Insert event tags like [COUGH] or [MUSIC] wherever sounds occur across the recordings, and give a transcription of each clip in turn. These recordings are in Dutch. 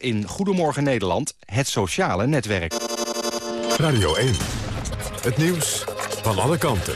In Goedemorgen Nederland, het sociale netwerk. Radio 1, het nieuws van alle kanten.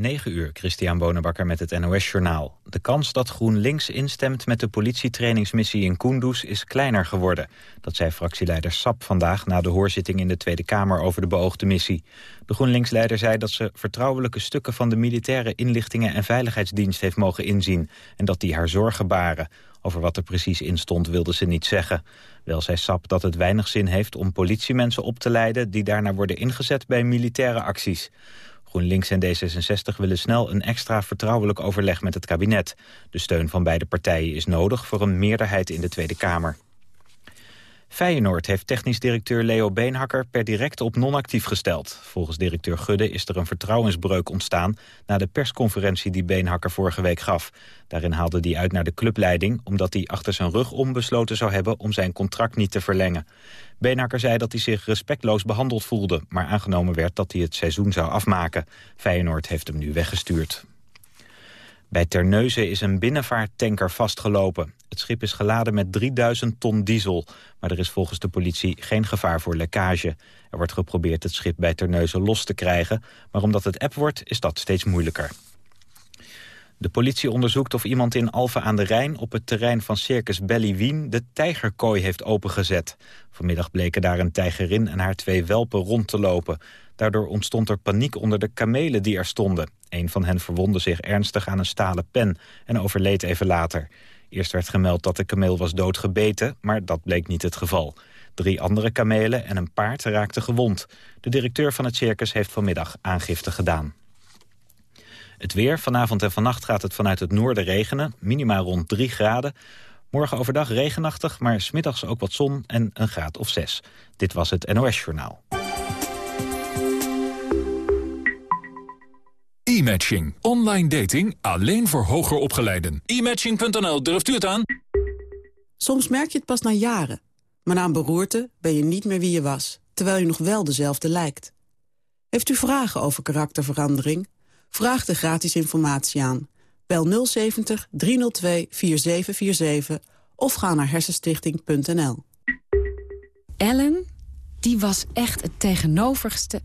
9 uur, Christian Bonenbakker met het NOS Journaal. De kans dat GroenLinks instemt met de politietrainingsmissie in Kunduz is kleiner geworden. Dat zei fractieleider Sap vandaag na de hoorzitting in de Tweede Kamer over de beoogde missie. De GroenLinks-leider zei dat ze vertrouwelijke stukken van de militaire inlichtingen en veiligheidsdienst heeft mogen inzien. En dat die haar zorgen baren. Over wat er precies in stond wilde ze niet zeggen. Wel zei Sap dat het weinig zin heeft om politiemensen op te leiden... die daarna worden ingezet bij militaire acties. GroenLinks en D66 willen snel een extra vertrouwelijk overleg met het kabinet. De steun van beide partijen is nodig voor een meerderheid in de Tweede Kamer. Feyenoord heeft technisch directeur Leo Beenhakker per direct op non-actief gesteld. Volgens directeur Gudde is er een vertrouwensbreuk ontstaan... na de persconferentie die Beenhakker vorige week gaf. Daarin haalde hij uit naar de clubleiding... omdat hij achter zijn rug om besloten zou hebben om zijn contract niet te verlengen. Beenhakker zei dat hij zich respectloos behandeld voelde... maar aangenomen werd dat hij het seizoen zou afmaken. Feyenoord heeft hem nu weggestuurd. Bij Terneuzen is een binnenvaarttanker vastgelopen. Het schip is geladen met 3000 ton diesel. Maar er is volgens de politie geen gevaar voor lekkage. Er wordt geprobeerd het schip bij Terneuzen los te krijgen. Maar omdat het app wordt, is dat steeds moeilijker. De politie onderzoekt of iemand in Alphen aan de Rijn... op het terrein van Circus Belly Wien de tijgerkooi heeft opengezet. Vanmiddag bleken daar een tijgerin en haar twee welpen rond te lopen. Daardoor ontstond er paniek onder de kamelen die er stonden. Een van hen verwondde zich ernstig aan een stalen pen en overleed even later. Eerst werd gemeld dat de kameel was doodgebeten, maar dat bleek niet het geval. Drie andere kamelen en een paard raakten gewond. De directeur van het circus heeft vanmiddag aangifte gedaan. Het weer. Vanavond en vannacht gaat het vanuit het noorden regenen. Minima rond 3 graden. Morgen overdag regenachtig, maar smiddags ook wat zon en een graad of 6. Dit was het NOS Journaal. E-matching. Online dating alleen voor hoger opgeleiden. E-matching.nl, durft u het aan? Soms merk je het pas na jaren. Maar na een beroerte ben je niet meer wie je was, terwijl je nog wel dezelfde lijkt. Heeft u vragen over karakterverandering? Vraag de gratis informatie aan. Bel 070 302 4747 of ga naar hersenstichting.nl. Ellen, die was echt het tegenovergestelde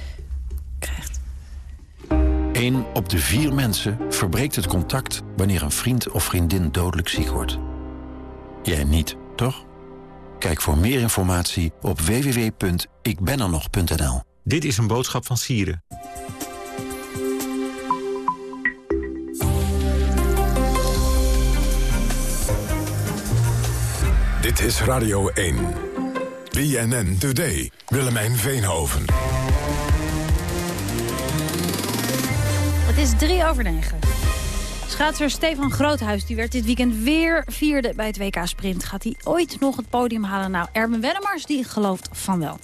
Eén op de vier mensen verbreekt het contact... wanneer een vriend of vriendin dodelijk ziek wordt. Jij niet, toch? Kijk voor meer informatie op www.ikbenernog.nl. Dit is een boodschap van Sieren. Dit is Radio 1. BNN Today. Willemijn Veenhoven. Het is drie over negen. Schaatser Stefan Groothuis die werd dit weekend weer vierde bij het WK Sprint. Gaat hij ooit nog het podium halen? Nou, Erben Wennemars die gelooft van wel.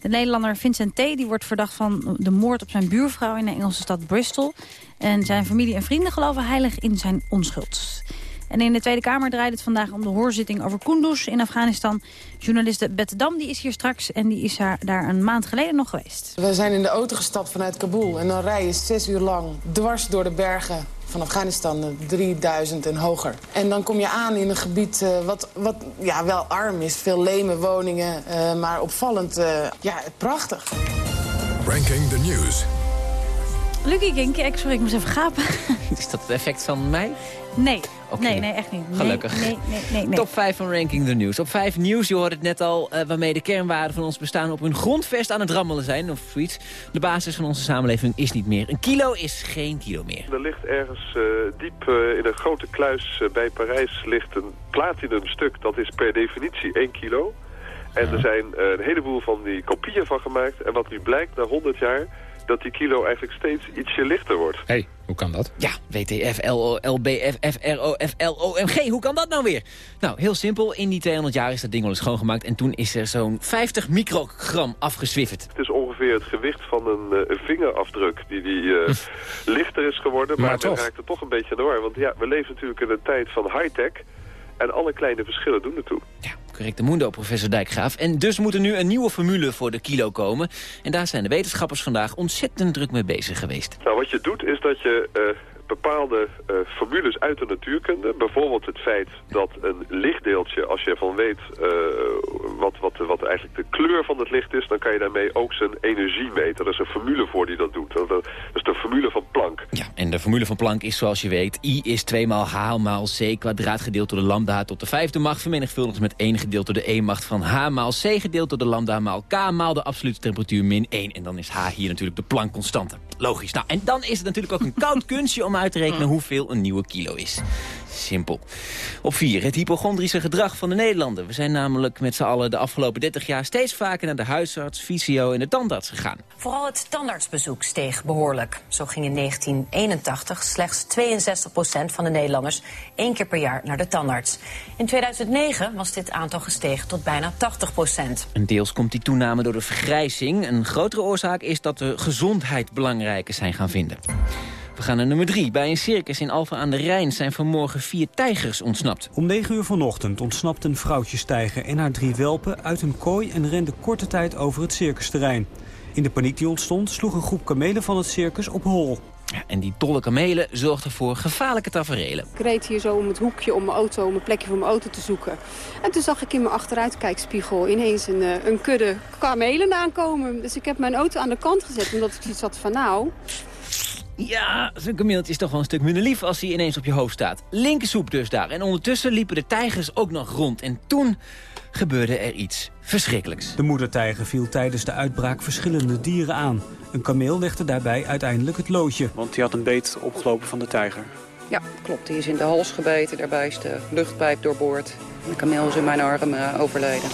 De Nederlander Vincent T. die wordt verdacht van de moord op zijn buurvrouw in de Engelse stad Bristol. En zijn familie en vrienden geloven heilig in zijn onschuld. En in de Tweede Kamer draait het vandaag om de hoorzitting over Kunduz in Afghanistan. Journaliste Bette Dam die is hier straks en die is daar een maand geleden nog geweest. We zijn in de auto gestapt vanuit Kabul en dan rij je zes uur lang dwars door de bergen van Afghanistan, 3000 en hoger. En dan kom je aan in een gebied uh, wat, wat ja, wel arm is. Veel leme woningen, uh, maar opvallend uh, ja, prachtig. Ranking the News. Lucky Kink, ik, sorry, ik moest even gapen. Is dat het effect van mij? Nee, okay. nee, nee, echt niet. Gelukkig. Nee, nee, nee, nee, Top 5 van Ranking the News. Op 5 nieuws, je hoort het net al, uh, waarmee de kernwaarden van ons bestaan op hun grondvest aan het rammelen zijn, of zoiets. De basis van onze samenleving is niet meer. Een kilo is geen kilo meer. Er ligt ergens uh, diep uh, in een grote kluis bij Parijs ligt een platinum stuk. Dat is per definitie 1 kilo. En er zijn een heleboel van die kopieën van gemaakt. En wat nu blijkt na 100 jaar dat die kilo eigenlijk steeds ietsje lichter wordt. Hé, hey, hoe kan dat? Ja, WTF, LO, LBF, FRO, FLOMG. Hoe kan dat nou weer? Nou, heel simpel. In die 200 jaar is dat ding wel eens schoongemaakt. En toen is er zo'n 50 microgram afgezwifferd. Het is ongeveer het gewicht van een, uh, een vingerafdruk die, die uh, lichter is geworden. Maar, maar toch. raakt er toch een beetje door. Want ja, we leven natuurlijk in een tijd van high-tech. En alle kleine verschillen doen ertoe. Ja, correct de mundo, professor Dijkgraaf. En dus moet er nu een nieuwe formule voor de kilo komen. En daar zijn de wetenschappers vandaag ontzettend druk mee bezig geweest. Nou, wat je doet is dat je uh, bepaalde uh, formules uit de natuurkunde... bijvoorbeeld het feit dat een lichtdeeltje, als je ervan weet uh, wat, wat, wat eigenlijk de kleur van het licht is... dan kan je daarmee ook zijn energie meten. Er is een formule voor die dat doet. Dat is de formule van Planck. Ja, en de formule van Planck is zoals je weet... I is 2 maal H maal C kwadraat gedeeld door de lambda tot de vijfde macht... vermenigvuldigd met 1 gedeeld door de E macht van H maal C gedeeld door de lambda maal K... maal de absolute temperatuur min 1. En dan is H hier natuurlijk de Planck-constante. Logisch. Nou, en dan is het natuurlijk ook een koud kunstje om uit te rekenen hoeveel een nieuwe kilo is. Simpel. Op 4. Het hypochondrische gedrag van de Nederlander. We zijn namelijk met z'n allen de afgelopen 30 jaar steeds vaker naar de huisarts, fysio en de tandarts gegaan. Vooral het tandartsbezoek steeg behoorlijk. Zo ging in 1981 slechts 62% van de Nederlanders één keer per jaar naar de tandarts. In 2009 was dit aantal gestegen tot bijna 80 En deels komt die toename door de vergrijzing. Een grotere oorzaak is dat we gezondheid belangrijker zijn gaan vinden. We gaan naar nummer 3. Bij een circus in Alphen aan de Rijn zijn vanmorgen vier tijgers ontsnapt. Om 9 uur vanochtend ontsnapt een vrouwtjestijger en haar drie welpen uit een kooi en rende korte tijd over het circusterrein. In de paniek die ontstond sloeg een groep kamelen van het circus op hol. Ja, en die dolle kamelen zorgden voor gevaarlijke taferelen. Ik reed hier zo om het hoekje om mijn auto, om een plekje voor mijn auto te zoeken. En toen zag ik in mijn achteruitkijkspiegel ineens een, een kudde kamelen aankomen. Dus ik heb mijn auto aan de kant gezet, omdat ik iets had van nou... Ja, zo'n kameeltje is toch wel een stuk minder lief als hij ineens op je hoofd staat. Linkersoep dus daar. En ondertussen liepen de tijgers ook nog rond. En toen gebeurde er iets verschrikkelijks. De moedertijger viel tijdens de uitbraak verschillende dieren aan. Een kameel legde daarbij uiteindelijk het loodje. Want die had een beet opgelopen van de tijger. Ja, klopt. Die is in de hals gebeten. Daarbij is de luchtpijp doorboord. De kameel is in mijn arm uh, overleden.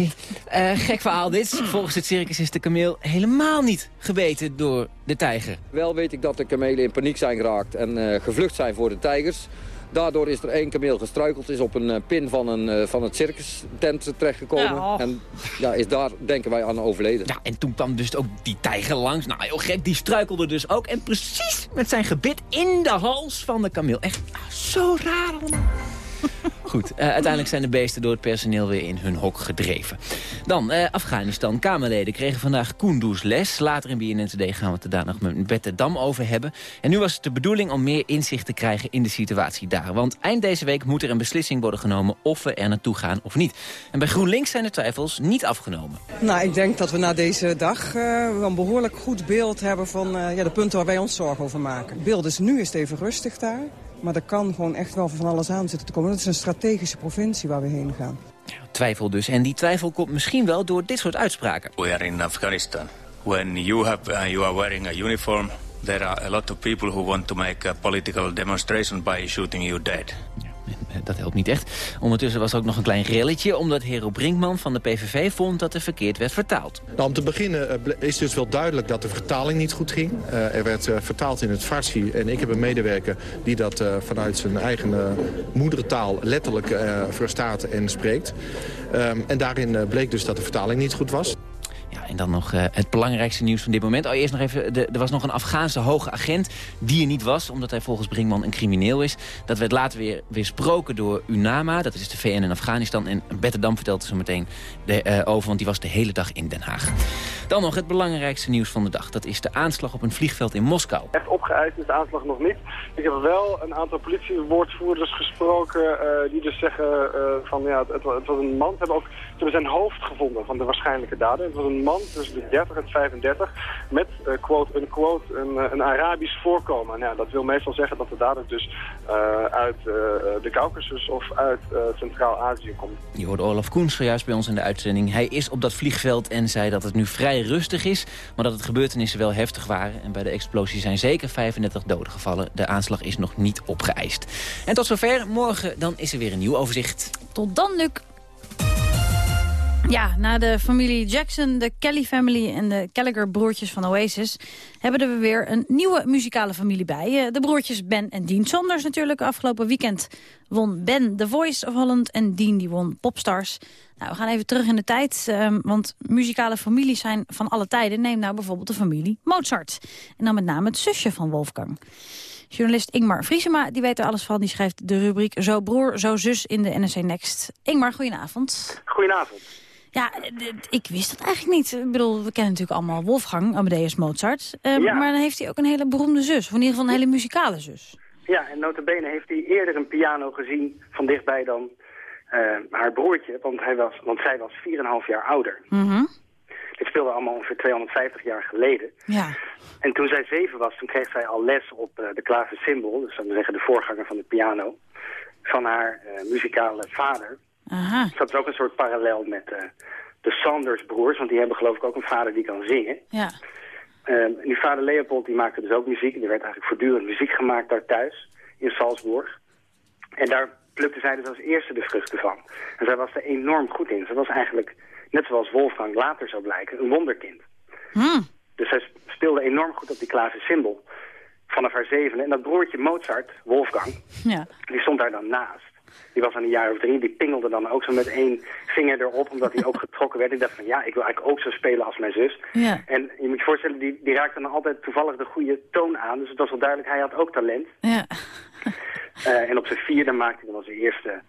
Oké, okay. uh, gek verhaal dit. Volgens het circus is de kameel helemaal niet gebeten door de tijger. Wel weet ik dat de kamelen in paniek zijn geraakt en uh, gevlucht zijn voor de tijgers. Daardoor is er één kameel gestruikeld, is op een uh, pin van, een, van het circus tent terechtgekomen. Ja. En ja, is daar, denken wij, aan overleden. Ja, en toen kwam dus ook die tijger langs. Nou, heel gek, die struikelde dus ook. En precies met zijn gebit in de hals van de kameel. Echt ah, zo raar allemaal. [LAUGHS] Goed, uh, uiteindelijk zijn de beesten door het personeel weer in hun hok gedreven. Dan, uh, Afghanistan. Kamerleden kregen vandaag Kunduz les. Later in Today gaan we het er daar nog met Bette Dam over hebben. En nu was het de bedoeling om meer inzicht te krijgen in de situatie daar. Want eind deze week moet er een beslissing worden genomen of we er naartoe gaan of niet. En bij GroenLinks zijn de twijfels niet afgenomen. Nou, ik denk dat we na deze dag uh, een behoorlijk goed beeld hebben van ja, de punten waar wij ons zorgen over maken. Beeld is nu is het even rustig daar. Maar er kan gewoon echt wel van alles aan zitten te komen. Dat is een strategische provincie waar we heen gaan. Ja, twijfel dus. En die twijfel komt misschien wel door dit soort uitspraken. We are in Afghanistan. When you, have, uh, you are wearing a uniform... there are a lot of people who want to make a political demonstration by shooting you dead. Dat helpt niet echt. Ondertussen was er ook nog een klein relletje... omdat Hero Brinkman van de PVV vond dat er verkeerd werd vertaald. Nou, om te beginnen is dus wel duidelijk dat de vertaling niet goed ging. Uh, er werd vertaald in het Farsi en ik heb een medewerker... die dat vanuit zijn eigen moedertaal letterlijk verstaat en spreekt. Um, en daarin bleek dus dat de vertaling niet goed was. En dan nog uh, het belangrijkste nieuws van dit moment. Oh, eerst nog even, de, er was nog een Afghaanse hoge agent die er niet was... omdat hij volgens Brinkman een crimineel is. Dat werd later weer weersproken door UNAMA, dat is de VN in Afghanistan. En Bette Dam vertelde zo meteen de, uh, over, want die was de hele dag in Den Haag. Dan nog het belangrijkste nieuws van de dag. Dat is de aanslag op een vliegveld in Moskou. Echt opgeëist is de aanslag nog niet. Ik heb wel een aantal politiewoordvoerders gesproken... Uh, die dus zeggen van ja, het, het, was een man. Hebben ook ze hebben zijn hoofd gevonden van de waarschijnlijke dader. Het was een man tussen de 30 en 35 met, uh, quote unquote, een, een Arabisch voorkomen. En ja, dat wil meestal zeggen dat de dader dus uh, uit uh, de Caucasus of uit Centraal-Azië komt. Je hoorde Olaf Koens zojuist bij ons in de uitzending. Hij is op dat vliegveld en zei dat het nu vrij rustig is... maar dat het gebeurtenissen wel heftig waren. En bij de explosie zijn zeker 35 doden gevallen. De aanslag is nog niet opgeëist. En tot zover. Morgen dan is er weer een nieuw overzicht. Tot dan, Luc. Ja, na de familie Jackson, de Kelly family en de Gallagher broertjes van Oasis... hebben we weer een nieuwe muzikale familie bij. Eh, de broertjes Ben en Dean Saunders natuurlijk. Afgelopen weekend won Ben The Voice of Holland en Dean die won Popstars. Nou, we gaan even terug in de tijd, ehm, want muzikale families zijn van alle tijden. Neem nou bijvoorbeeld de familie Mozart. En dan met name het zusje van Wolfgang. Journalist Ingmar Vriesema, die weet er alles van. Die schrijft de rubriek Zo broer, zo zus in de NRC Next. Ingmar, goedenavond. Goedenavond. Ja, ik wist dat eigenlijk niet. Ik bedoel, we kennen natuurlijk allemaal Wolfgang Amadeus Mozart. Uh, Maar dan heeft hij ook een hele beroemde zus. Of in ieder geval een hele muzikale zus. Ja, en notabene heeft hij eerder een piano gezien van dichtbij dan uh, haar broertje. Want, hij was, want zij was 4,5 jaar ouder. Mm Dit speelde allemaal ongeveer 250 jaar geleden. Ja. En toen zij zeven was, toen kreeg zij al les op uh, de klaversymbol. Dus dan zeggen de voorganger van de piano. Van haar muzikale vader. Aha. Dat is ook een soort parallel met uh, de Sanders-broers, want die hebben geloof ik ook een vader die kan zingen. Ja. Uh, die vader Leopold die maakte dus ook muziek. Er werd eigenlijk voortdurend muziek gemaakt daar thuis, in Salzburg. En daar plukte zij dus als eerste de vruchten van. En zij was er enorm goed in. Ze was eigenlijk, net zoals Wolfgang later zou blijken, een wonderkind. Hmm. Dus zij speelde enorm goed op die klaversymbol vanaf haar zevende. En dat broertje Mozart, Wolfgang, ja. die stond daar dan naast. Die was aan een jaar of drie, die pingelde dan ook zo met één vinger erop, omdat hij ook [LAUGHS] getrokken werd. Ik dacht van, ja, ik wil eigenlijk ook zo spelen als mijn zus. Ja. En je moet je voorstellen, die, die raakte dan altijd toevallig de goede toon aan. Dus het was wel duidelijk, hij had ook talent. Ja. Uh, [LAUGHS] en op zijn vierde maakte hij dan zijn eerste,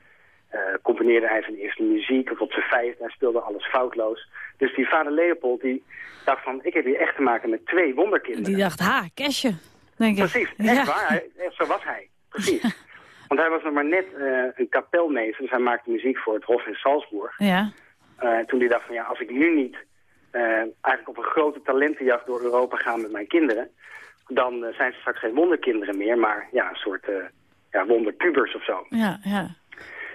uh, componeerde hij zijn eerste muziek. Of op zijn vijfde, hij speelde alles foutloos. Dus die vader Leopold, die dacht van, ik heb hier echt te maken met twee wonderkinderen. Die dacht, ha, cashje, denk ik. Precies, echt waar. Zo was hij. Precies. [LAUGHS] Want hij was nog maar net uh, een kapelmeester, dus hij maakte muziek voor het Hof in Salzburg. Ja. Uh, toen hij dacht van ja, als ik nu niet uh, eigenlijk op een grote talentenjacht door Europa ga met mijn kinderen, dan zijn ze straks geen wonderkinderen meer, maar ja, een soort ja, wonderpubers of zo. Ja, ja.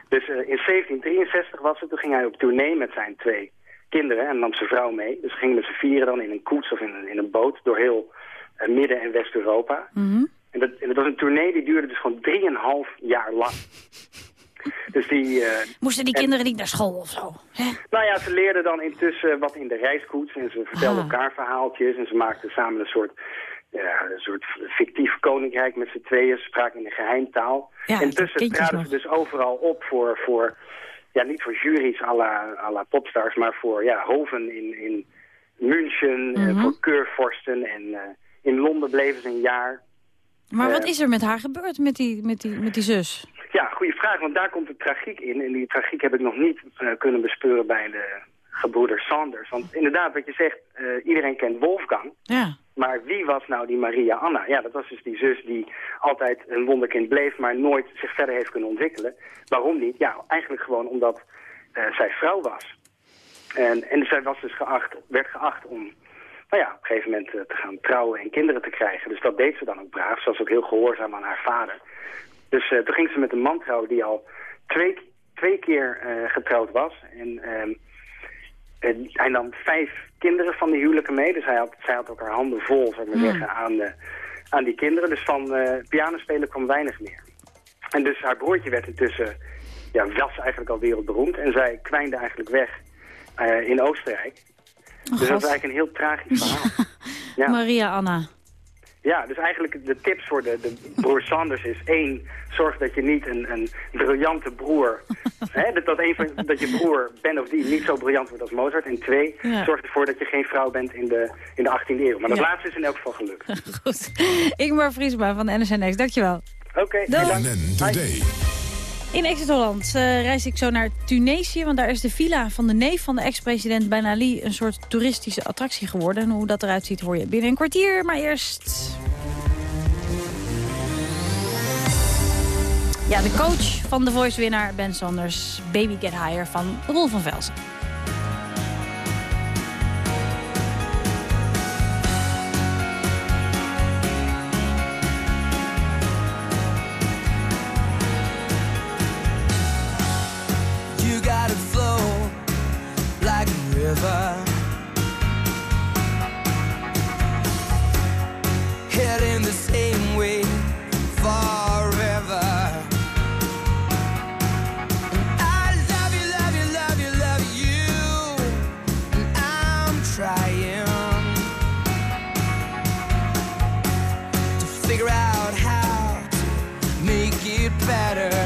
Dus in 1763 was het, toen ging hij op tournee met zijn twee kinderen en nam zijn vrouw mee. Dus gingen met z'n vieren dan in een koets of in een, in een boot door heel Midden- en West-Europa. Mm -hmm. En dat, en dat was een tournee die duurde dus gewoon drieënhalf jaar lang. Dus die, uh, Moesten die kinderen niet naar school of zo? Hè? Nou ja, ze leerden dan intussen wat in de reiskoets. En ze vertelden Ah. elkaar verhaaltjes. En ze maakten samen een soort, ja, een soort fictief koninkrijk met z'n tweeën. Ze spraken in een geheimtaal. Ja, en tussen traden nog. ze dus overal op voor... voor ja, niet voor juries à la, à la popstars, maar voor ja, hoven in, in München, eh, Mhm. voor keurvorsten. En uh, in Londen bleven ze een jaar. Maar wat Eh, is er met haar gebeurd, met die, met die, met die zus? Ja, goede vraag, want daar komt de tragiek in. En die tragiek heb ik nog niet uh, kunnen bespeuren bij de gebroeders Sanders. Want inderdaad, wat je zegt, uh, iedereen kent Wolfgang. Ja. Maar wie was nou die Maria Anna? Ja, dat was dus die zus die altijd een wonderkind bleef, maar nooit zich verder heeft kunnen ontwikkelen. Waarom niet? Ja, eigenlijk gewoon omdat uh, zij vrouw was. En, en zij was dus geacht, werd geacht om nou ja, op een gegeven moment uh, te gaan trouwen en kinderen te krijgen. Dus dat deed ze dan ook braaf. Ze was ook heel gehoorzaam aan haar vader. Dus uh, toen ging ze met een man trouwen die al twee, twee keer uh, getrouwd was. En hij nam vijf kinderen van die huwelijken mee. Dus hij had, zij had ook haar handen vol, zou ik maar Hmm. zeggen, aan, de, aan die kinderen. Dus van uh, pianospelen kwam weinig meer. En dus haar broertje werd intussen, ja, was eigenlijk al wereldberoemd. En zij kwijnde eigenlijk weg uh, in Oostenrijk. Oh, dus dat is eigenlijk een heel tragisch [LAUGHS] verhaal. ja. Maria Anna. Ja, dus eigenlijk de tips voor de, de broer Sanders is... één, zorg dat je niet een, een briljante broer... [LAUGHS] hè, dat, dat, een van, dat je broer, Ben of die, niet zo briljant wordt als Mozart. En twee, Ja. zorg ervoor dat je geen vrouw bent in de, in de 18e eeuw. Maar dat Ja. laatste is in elk geval gelukt. [LAUGHS] Goed. Ingmar Vriesma van NSNX, dankjewel. Oké, Doei. bedankt. In Exit-Holland uh, reis ik zo naar Tunesië, want daar is de villa van de neef van de ex-president Ben Ali een soort toeristische attractie geworden. En hoe dat eruit ziet hoor je binnen een kwartier, maar eerst... Ja, de coach van de Voice-winnaar Ben Sanders, Baby Get Higher van Roel van Velsen. river. Heading the same way forever. And I love you, love you, love you, love you. And I'm trying to figure out how to make it better.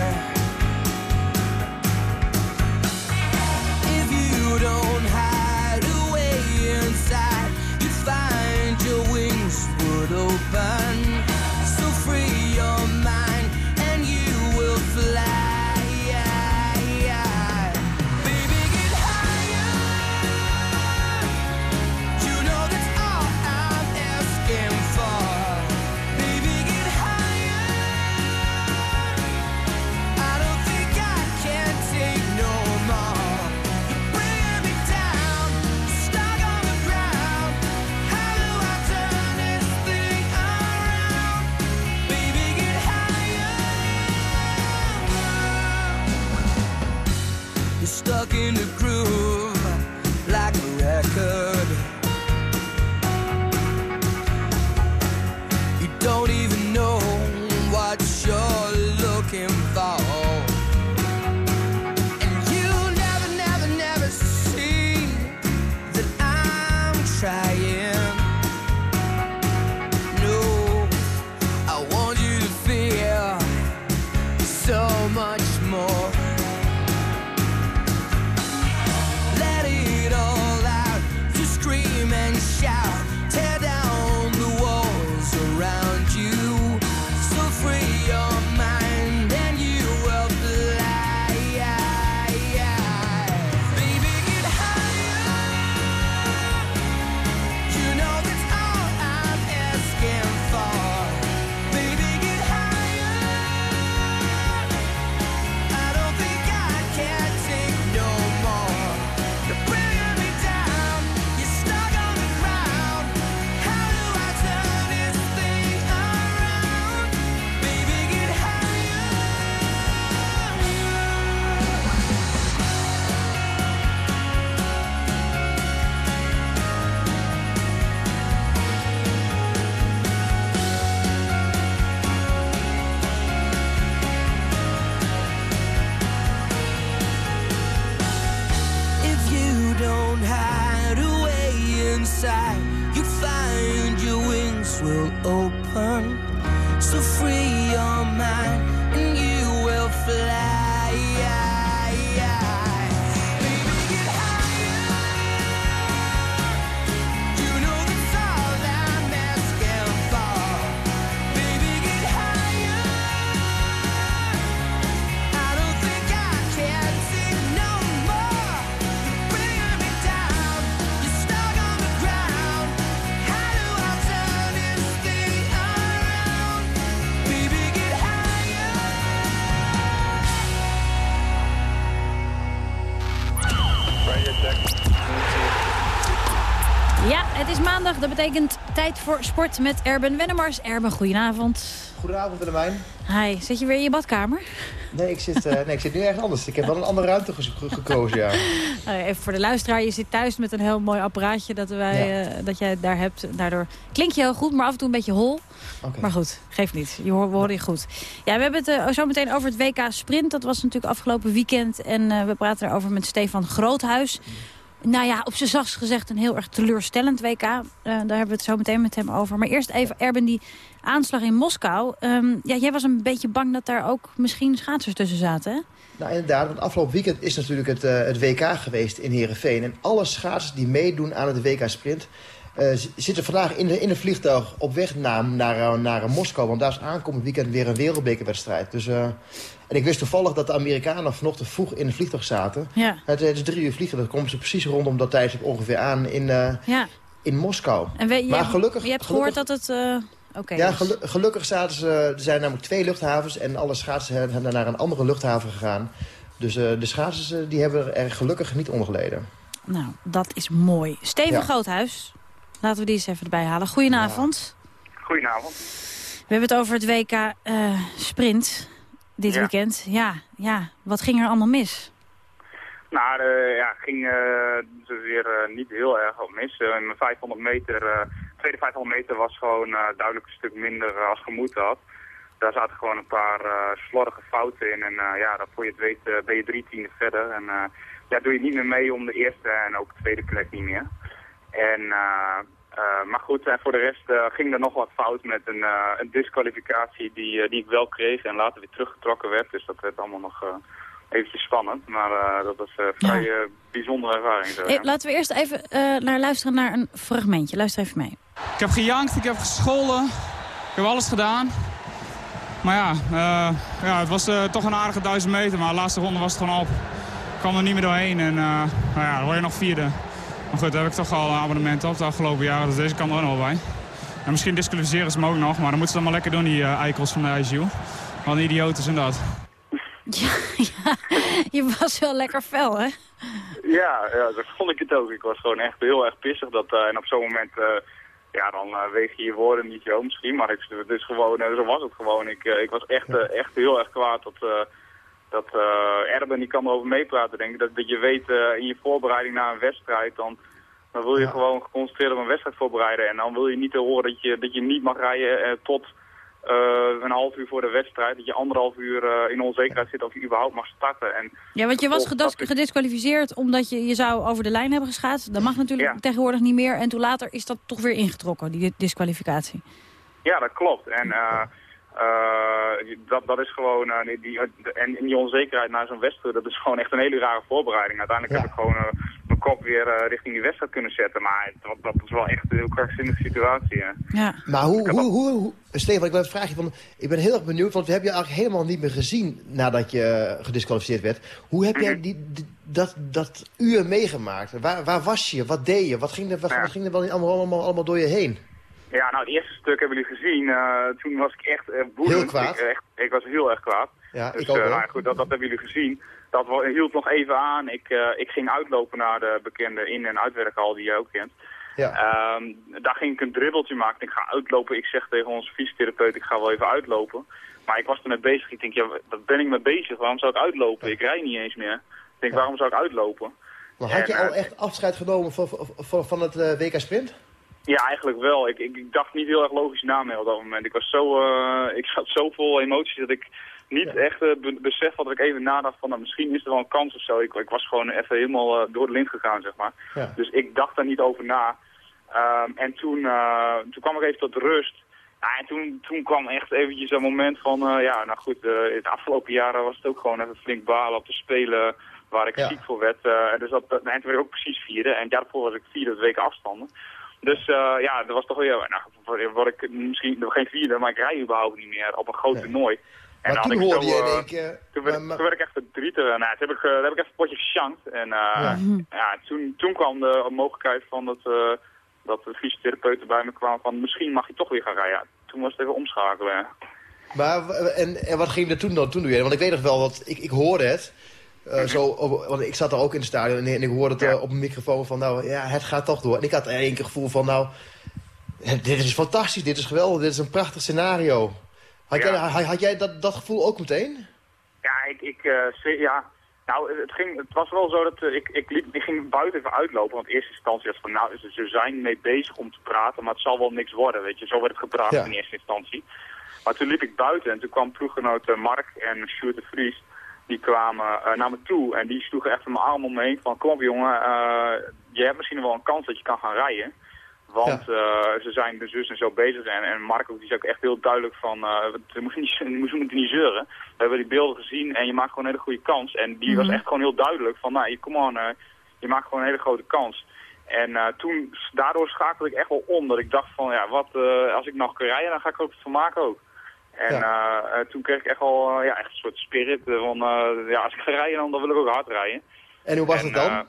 Betekent tijd voor sport met Erben Wennemars. Erben, goedenavond. Goedenavond Willemijn. Hi, zit je weer in je badkamer? Nee, ik zit, eh, nee, ik zit nu ergens anders. Ik heb wel een andere ruimte ge- ge- gekozen, ja. Nou, [LAUGHS] even voor de luisteraar, je zit thuis met een heel mooi apparaatje dat, wij, eh, dat jij daar hebt. Daardoor klink je heel goed, maar af en toe een beetje hol. Oké. Maar goed, geeft niet. Je hoort, we horen je goed. Ja, we hebben het eh, zo meteen over het WK Sprint. Dat was natuurlijk afgelopen weekend. En we praten erover met Stefan Groothuis. Nou ja, op zijn zachtst gezegd een heel erg teleurstellend WK. Eh, daar hebben we het zo meteen met hem over. Maar eerst even Erben, die aanslag in Moskou. Ehm, ja, jij was een beetje bang dat daar ook misschien schaatsers tussen zaten, hè? Nou inderdaad, want afgelopen weekend is natuurlijk het, eh, het WK geweest in Heerenveen. En alle schaatsers die meedoen aan het WK Eh, zitten vandaag in, de, in een vliegtuig op weg naar, naar, eh, naar Moskou. Want daar is aankomend weekend weer een wereldbekerwedstrijd. Dus, eh, en ik wist toevallig dat de Amerikanen vanochtend vroeg in het vliegtuig zaten. Ja. Het, het is drie uur vliegen, dan komen ze precies rondom dat tijdstip ongeveer aan in, Ja. in Moskou. En we, je, maar gelukkig, je hebt gelukkig gehoord dat het... Oké. ja, dus- gelu- gelukkig zaten ze, er zijn namelijk twee luchthavens en alle schaatsers zijn naar een andere luchthaven gegaan. Dus de schaatsers die hebben er gelukkig niet onder geleden. Nou, dat is mooi. Steven Ja. Groothuis, laten we die eens even erbij halen. Goedenavond. Goedenavond. We hebben het over het WK eh, Sprint dit Ja. weekend. Ja, ja, wat ging er allemaal mis? Nou, eh, ja, ging dus weer eh, niet heel erg op mis. Mijn 500 meter, tweede 500 meter was gewoon duidelijk een stuk minder als gemoeten had. Daar zaten gewoon een paar slordige fouten in. En ja, dan voor je het weet ben je drie tienden verder. En ja, doe je niet meer mee om de eerste en ook de tweede plek niet meer. En eh, Eh, maar goed, en voor de rest eh, ging er nog wat fout met een, eh, een disqualificatie die, eh, die ik wel kreeg en later weer teruggetrokken werd. Dus dat werd allemaal nog eh eventjes spannend. Maar eh, dat was een vrij eh, bijzondere ervaring. Zo, Eh, laten we eerst even eh, naar luisteren naar een fragmentje. Luister even mee. Ik heb gejankt, ik heb gescholden, ik heb alles gedaan. Maar ja, eh, ja het was eh, toch een aardige duizend meter, maar de laatste ronde was het gewoon op. Ik kwam er niet meer doorheen en eh, nou ja, dan word je nog vierde. Maar goed, daar heb ik toch al een abonnement op de afgelopen jaren, dus deze kan er ook nog wel bij. En misschien disqualificeren ze me ook nog, maar dan moeten ze het allemaal lekker doen, die eh, eikels van de ISU. Wat een idioten zijn dat. [LAUGHS] Je was wel lekker fel, hè? Ja, ja, dat vond ik het ook. Ik was gewoon echt heel erg pissig. Dat, eh, en op zo'n moment, eh, ja, dan eh, weeg je je woorden niet zo misschien. Maar ik, het is gewoon, zo was het gewoon. Ik, ik was echt, echt heel erg kwaad dat, eh, dat eh, Erben, die kan erover meepraten, denk ik. Dat, dat je weet eh, in je voorbereiding naar een wedstrijd, dan, dan wil je gewoon geconcentreerd op een wedstrijd voorbereiden. En dan wil je niet horen dat je, dat je niet mag rijden eh, tot een half uur voor de wedstrijd. Dat je anderhalf uur in onzekerheid zit of je überhaupt mag starten. En Ja, want je was gedisqualificeerd omdat je je zou over de lijn hebben geschaatst. Dat mag natuurlijk Ja. tegenwoordig niet meer. En toen later is dat toch weer ingetrokken, die disqualificatie. Ja, dat klopt. En eh, dat, dat is gewoon, eh, die, die- en die onzekerheid naar zo'n wedstrijd, dat is gewoon echt een hele rare voorbereiding. Uiteindelijk heb ik gewoon eh, mijn kop weer eh, richting die wedstrijd kunnen zetten. Maar dat, dat is wel echt een heel krankzinnige situatie. hè. Ja. Maar hoe, hoe, hoe, hoe- Stefan, ik wil een vraagje van... Ik ben heel erg benieuwd, want we hebben je eigenlijk helemaal niet meer gezien nadat je gedisqualificeerd werd. Hoe heb jij die, die- dat, dat uur meegemaakt? Waar, waar was je? Wat deed je? Wat ging er, wat, wat ging er wel niet allemaal, allemaal, allemaal door je heen? Ja, nou, het eerste stuk hebben jullie gezien. eh, toen was ik echt eh woedend. Heel kwaad. Ik, echt, ik was heel erg kwaad. Ja, dus ik ook eh, nou goed, dat, dat hebben jullie gezien. Dat hield nog even aan. Ik, eh, ik ging uitlopen naar de bekende in- en uitwerkhal die je ook kent. Ja. Ehm, daar ging ik een dribbeltje maken. Ik ga uitlopen. Ik zeg tegen onze fysiotherapeut, ik ga wel even uitlopen. Maar ik was er mee bezig. Ik denk, ja, ben ik mee bezig? Waarom zou ik uitlopen? Ik rij niet eens meer. Ik denk, waarom zou ik uitlopen? Maar had je al eh, echt afscheid genomen van, van, van het eh, WK Sprint? Ja, eigenlijk wel. Ik, ik, ik dacht niet heel erg logisch na mee op dat moment. Ik was zo, eh, [LAUGHS] ik zat zo vol emoties dat ik niet echt eh, be besef had dat ik even nadacht van nou, misschien is er wel een kans of zo. Ik, ik was gewoon even helemaal eh, door de lint gegaan, zeg maar. Ja. Dus ik dacht daar niet over na. Ehm, en toen, toen kwam ik even tot rust. Ja, en toen, toen kwam echt eventjes een moment van, ja, nou goed, in de afgelopen jaren was het ook gewoon even flink balen op de Spelen waar ik ziek voor werd. En dus dat, dat, en toen werd ik ook precies vierde. En daarvoor was ik vierde weken afstanden. Dus eh, ja, dat was toch weer, nou, word- ik misschien geen vierde, maar ik rij überhaupt niet meer op een groot toernooi. En Maar dan toen hoorde je in eh, toen werd, toen werd ik echt verdrietig. Nou, toen heb ik, eh, toen heb ik even een potje gesjankt. En eh, ja. toen, toen kwam de mogelijkheid van dat, dat de fysiotherapeuten bij me kwamen van misschien mag je toch weer gaan rijden. Ja, toen was het even omschakelen. Maar, en, en wat ging er toen dan toen doe je? Want ik weet nog wel, want ik, ik hoorde het. Eh, zo, op- want ik zat er ook in het stadion en, en ik hoorde het eh, op een microfoon van, nou ja, het gaat toch door. En ik had in één keer het gevoel van, nou, dit is fantastisch, dit is geweldig, dit is een prachtig scenario. Had, Ja. jij, had, had jij dat, dat gevoel ook meteen? Ja, ik, ik eh, ja, nou, het, ging, het was wel zo dat ik, ik, liep, ik ging buiten even uitlopen. Want in eerste instantie was van, nou, ze, zijn mee bezig om te praten, maar het zal wel niks worden, weet je. Zo werd het gebracht Ja. in eerste instantie. Maar toen liep ik buiten en toen kwam ploeggenoot Mark en Sjoerd de Vries, die kwamen eh, naar me toe en die sloegen echt mijn arm om me heen van, kom op jongen, eh, je hebt misschien wel een kans dat je kan gaan rijden. Want eh, ze zijn de zus en zo bezig. En, en Marco die is ook echt heel duidelijk van, we moeten niet, [LAUGHS] we moeten niet zeuren. We hebben die beelden gezien en je maakt gewoon een hele goede kans. En die was Mhm. echt gewoon heel duidelijk van, nou, je- come on, je maakt gewoon een hele grote kans. En toen, daardoor schakelde ik echt wel om. Dat ik dacht van, ja, wat, als ik nog kan rijden, dan ga ik ook het van maken ook. En eh, eh, toen kreeg ik echt al, eh, ja, echt een soort spirit van, eh, ja, als ik ga rijden, dan, dan wil ik ook hard rijden. En hoe was En, het dan?